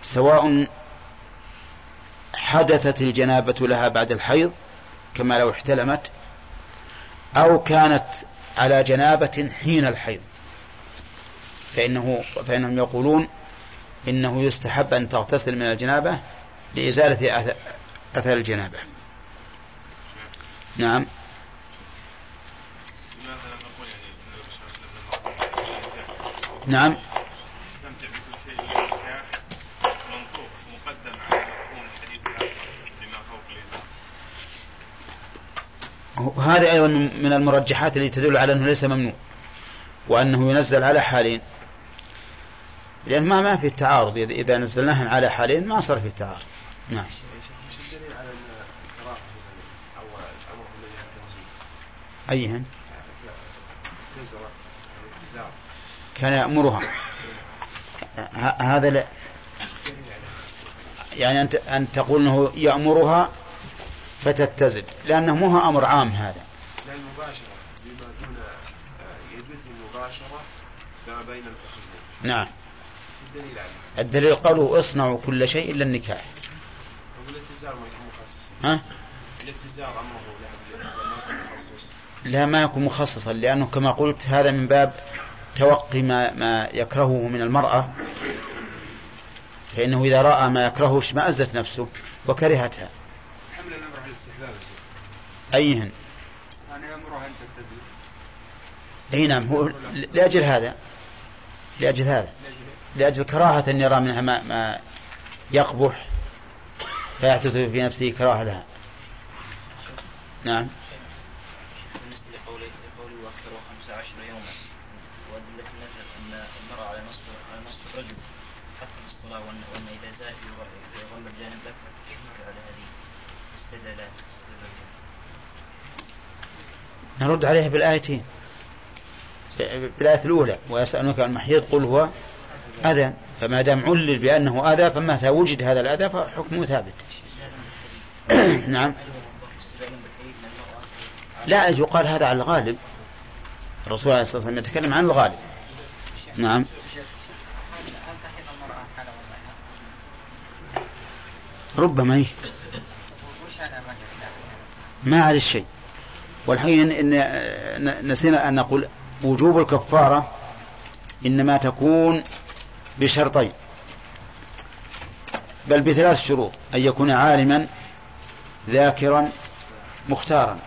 S3: سواء حدثت الجنابة لها بعد الحيض كما لو احتلمت أو كانت على جنابة حين الحيض. فإنه فإنهم يقولون إنه يستحب أن تغتسل من الجنابة لإزالة أثر الجنابة. نعم. نعم. هذه أيضا من المرجحات التي تدل على أنه ليس ممنوع وأنه ينزل على حالين. لأن ما ما في التعارض. إذا نزلناها على حالين ما صار في التعارض. نعم. أيهن؟ كان يأمرها. هذا لا يعني أنت أن تقول أنه يأمرها فتتزل لأنه مو أمر عام هذا.
S13: لا المباشرة. بما دون يجوز المباشرة ما بين الفخذين
S3: نعم.
S13: الدليل عليه
S3: الدليل قوله اصنعوا كل شيء إلا النكاح.
S13: والاتزار
S3: ها؟
S13: الاتزار مخصص
S3: لا ما يكون مخصصا لأنه كما قلت هذا من باب توقي ما, ما يكرهه من المرأة. فإنه إذا رأى ما يكرهه اشمأزت نفسه وكرهتها.
S13: حمل الأمر على الاستحباب
S3: أيهن
S13: أنا أمرها أن تتزل
S3: أي نعم هو لأجل هذا لأجل هذا. لأجل كراهة أن يرى منها ما, ما يقبح فيحدث في نفسه كراهة لها. نعم.
S6: بالنسبة لقوله لقوله وأكثر 15 يوما وأدلة النذر أن المرأة على نصف على نصف الرجل حتى في الصلاة وأن وأن إذا زاد يغلب جانب ذكر كيف على هذه؟ استدلالات
S3: نرد عليها بالآيتين بالآية الأولى ويسألونك عن المحيض قل هو أذى. فما دام علل بأنه أذى فمتى وجد هذا الأذى فحكمه ثابت. نعم. لا يقال هذا على الغالب. الرسول عليه الصلاة والسلام يتكلم عن الغالب. نعم. ربما هي ما على الشيء والحين إن نسينا أن نقول وجوب الكفارة إنما تكون بشرطين. بل بثلاث شروط. أن يكون عالما ذاكرا مختارا.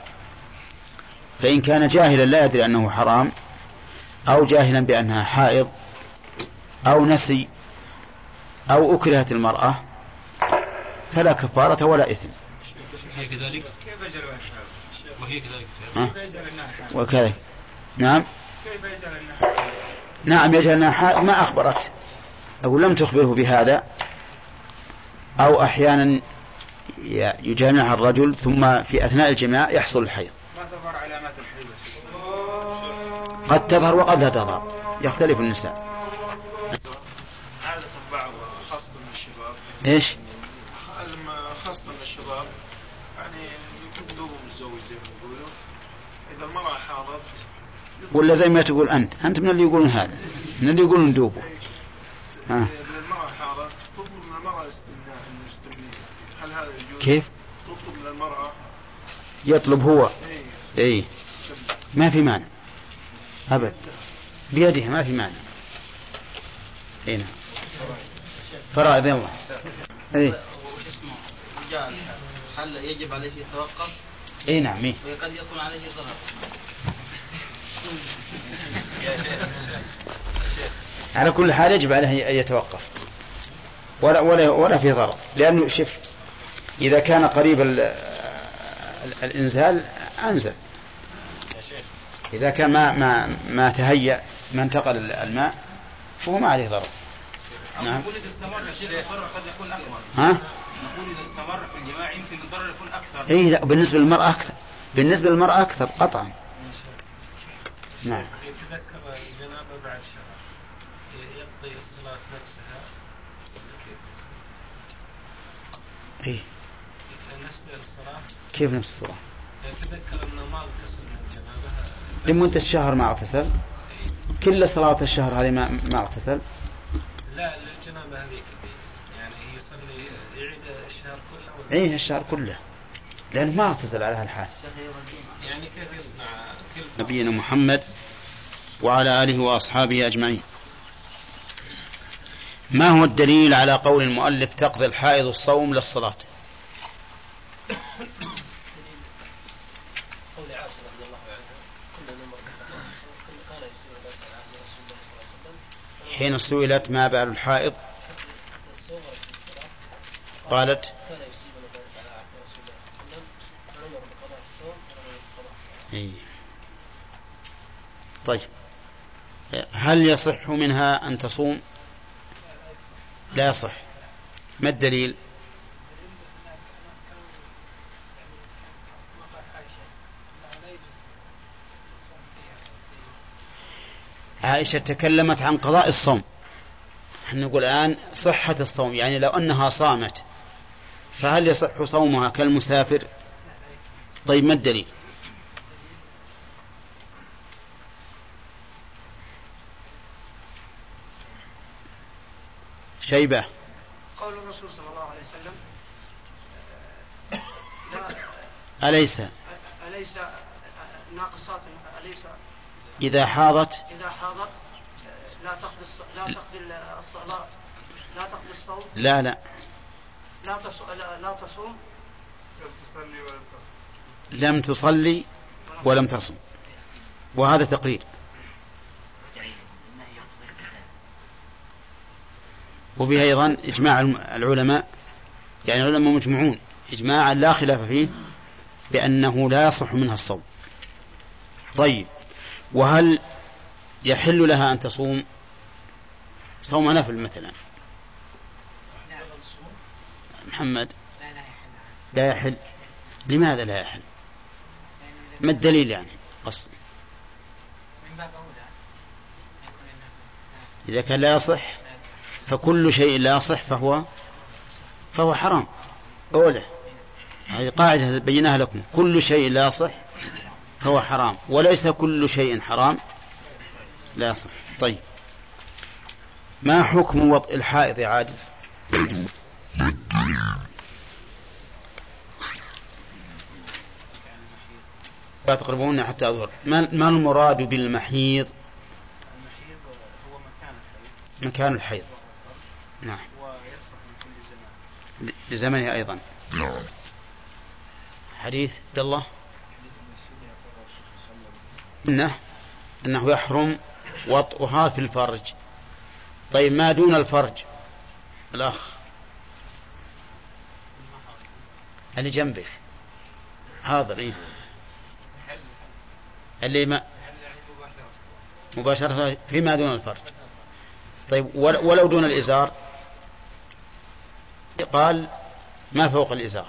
S3: فإن كان جاهلا لا يدري أنه حرام أو جاهلا بأنها حائض أو نسي أو أكرهت المرأة فلا كفارة ولا إثم.
S14: هي كذلك؟ وهي كذلك.
S3: وكذلك. نعم.
S14: كيف يجعل
S3: نعم يجعل حائض. ما أخبرت أو لم تخبره بهذا أو أحيانا يجامعها الرجل ثم في أثناء الجماع يحصل الحيض. قد تظهر وقد لا تظهر. يختلف النساء.
S13: عادة بعض خاصة من الشباب.
S3: إيش؟
S13: خاصة من الشباب يعني يكون دوبهم متزوج زي ما يقولوا. إذا المرأة حاضت
S3: ولا زي ما تقول أنت. أنت من اللي يقولون هذا من اللي يقولون دوبه. ها.
S13: إذا المرأة حاضت تطلب من المرأة الاستمناء المستمنين هل هذا يجوز؟
S3: كيف؟
S13: تطلب من المرأة
S3: يطلب هو.
S13: إيه.
S3: اي ما في مانع. أبد. بيده ما في مانع. اي نعم. فرائض الله اي
S15: وش اسمه رجال هل يجب عليه يتوقف
S3: اي نعم إيه.
S15: وقد يكون عليه ضرر.
S3: على كل حال يجب عليه أن يتوقف. ولا ولا ولا في ضرر. لأنه شوف إذا كان قريب ال- ال- الإنزال أنزل. إذا كان ما ما ما تهيأ ما انتقل الماء فهو ما عليه ضرر. نعم.
S15: نقول إذا استمر الشيخ الضرر قد يكون أكبر.
S3: ها؟
S15: نقول إذا استمر في الجماع يمكن الضرر يكون أكثر.
S3: اي لا بالنسبة للمرأة أكثر. بالنسبة للمرأة أكثر قطعا. نعم.
S10: يتذكر الجنابة بعد يقضي الصلاة نفسها؟ كيف
S3: إيه
S10: نفس الصلاة؟
S3: كيف نفس الصلاة؟
S10: يتذكر أنه ما اغتسل من الجنابة
S3: لمدة الشهر ما اغتسل؟ كل صلاة الشهر هذه ما ما اغتسل؟
S10: لا الجنابة هذيك يعني يصلي يعيد الشهر كله ولا؟
S3: إيه الشهر كله. لأنه ما اغتسل على هالحال.
S10: يعني كيف يصنع كل
S3: نبينا محمد وعلى آله وأصحابه أجمعين. ما هو الدليل على قول المؤلف تقضي الحائض الصوم للصلاة؟ حين سئلت ما بال الحائض؟ قالت إيه. طيب. هل يصح منها أن تصوم؟ لا يصح. ما الدليل؟ عائشة تكلمت عن قضاء الصوم. نحن نقول الآن صحة الصوم يعني لو أنها صامت فهل يصح صومها كالمسافر؟ طيب ما الدليل؟ شيبة.
S16: قول الرسول صلى الله عليه وسلم لا
S3: أليس؟
S16: أليس ناقصات أليس؟
S3: إذا حاضت؟
S16: إذا حاضت لا تقضي لا تقضي الصلاة لا تقضي الصوم؟
S3: لا لا.
S16: لا لا- تصوم؟
S3: لم تصلي ولم تصم وهذا تقرير. وفيها أيضا إجماع العلماء يعني العلماء مجمعون إجماعا لا خلاف فيه بأنه لا يصح منها الصوم. طيب وهل يحل لها أن تصوم؟ صوم نفل مثلا. محمد لا يحل. لماذا لا يحل؟ ما الدليل يعني؟ قصد
S17: من باب أولى
S3: إذا كان لا يصح فكل شيء لا يصح فهو فهو حرام. أولى هذه قاعدة بيناها لكم. كل شيء لا يصح فهو حرام. وليس كل شيء حرام لا يصح طيب. ما حكم وطئ الحائض يا عادل؟ لا تقربون حتى أظهر. ما ما المراد بالمحيض؟
S15: المحيض هو مكان الحيض.
S3: مكان الحيض. نعم.
S15: ويصلح من كل زمان.
S3: لزمنه أيضا. حديث عبد الله. إنه أنه يحرم وطئها في الفرج. طيب ما دون الفرج؟ الأخ. اللي جنبك. حاضر إيه. اللي ما مباشرة. فيما دون الفرج. طيب ول- ولو دون الإزار؟ قال ما فوق الإزار.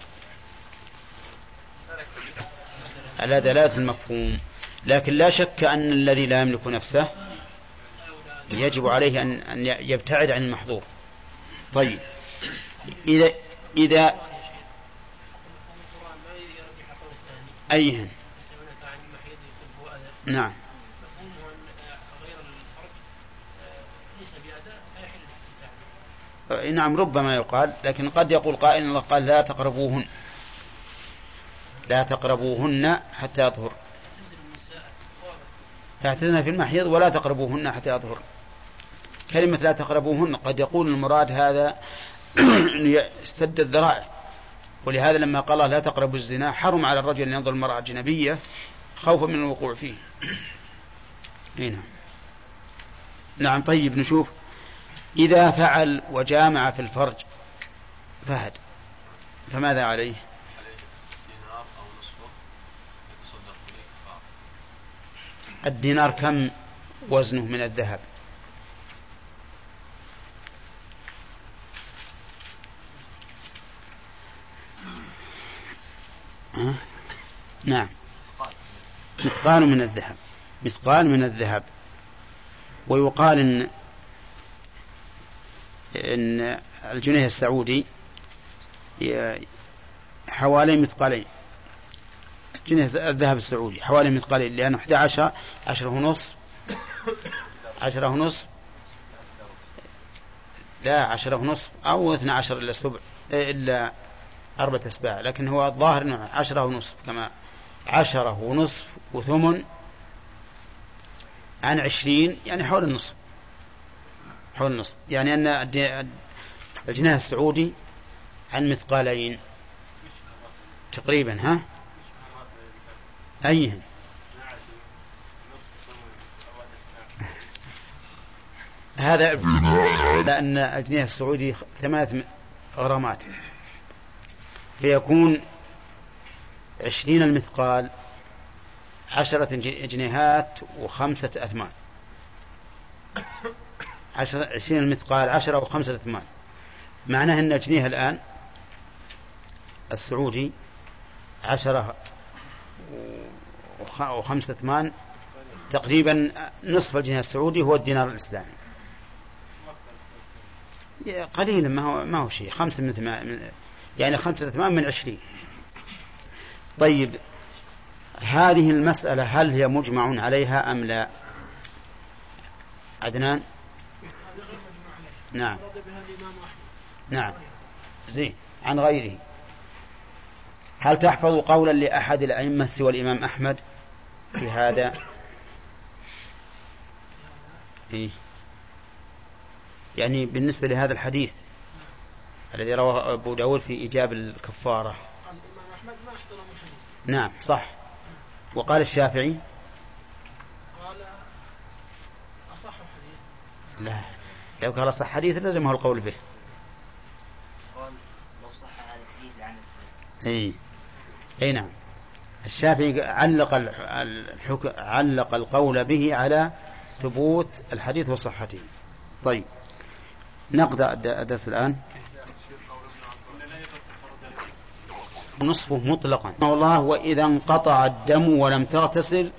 S3: على دلالة المفهوم. لكن لا شك أن الذي لا يملك نفسه يجب عليه أن أن يبتعد عن المحظور. طيب. إذا إذا أيهن. نعم
S4: مفهومه أن غير الفرج آه، ليس بأذى فيحل الاستمتاع به
S3: نعم ربما يقال لكن قد يقول قائل الله قال لا تقربوهن. لا تقربوهن حتى يطهر. فاعتزلن في المحيض ولا تقربوهن حتى يطهر. كلمة لا تقربوهن قد يقول المراد هذا سد الذرائع. ولهذا لما قال لا تقربوا الزنا حرم على الرجل أن ينظر المرأة أجنبية خوفا من الوقوع فيه. هنا نعم طيب نشوف. إذا فعل وجامع في الفرج فهد فماذا عليه؟ الدينار كم وزنه من الذهب؟ نعم. مثقال من الذهب. مثقال من الذهب. ويقال إن إن الجنيه السعودي حوالي مثقالين جنيه الذهب السعودي حوالي مثقالين لأنه 11 عشرة ونص عشرة ونص لا عشرة ونص أو 12 إلا سبع إلا أربعة أسباع لكن هو الظاهر أنه عشرة ونصف كما عشرة ونصف وثمن عن عشرين يعني حول النصف. حول النصف يعني أن الجنيه السعودي عن مثقالين. تقريبا ها؟ أيهن هذا لأن الجنيه السعودي ثمانية غرامات. فيكون عشرين المثقال عشرة جنيهات وخمسة أثمان. عشرة عشرين المثقال عشرة وخمسة أثمان معناه أن الجنيه الآن السعودي عشرة وخمسة أثمان تقريبا نصف الجنيه السعودي هو الدينار الإسلامي. قليلا ما هو ما هو شيء. خمسة من يعني خمسة أثمان من عشرين. طيب هذه المسألة هل هي مجمع عليها أم لا؟ عدنان؟ نعم. نعم. زين. عن غيره. هل تحفظ قولا لأحد الأئمة سوى الإمام أحمد في هذا؟ إيه؟ يعني بالنسبة لهذا الحديث الذي رواه أبو داود في إيجاب الكفارة.
S4: الإمام أحمد ما احترم الحديث.
S3: نعم صح. وقال الشافعي؟
S4: قال أصح حديث
S3: لا. لو قال صح حديث لزمه القول به.
S6: قال لو صح هذا الحديث عن
S3: اي اي نعم. الشافعي علق الحكم علق القول به على ثبوت الحديث وصحته. طيب. نقرأ الدرس الآن. نصفه مطلقا. والله وإذا انقطع الدم ولم تغتسل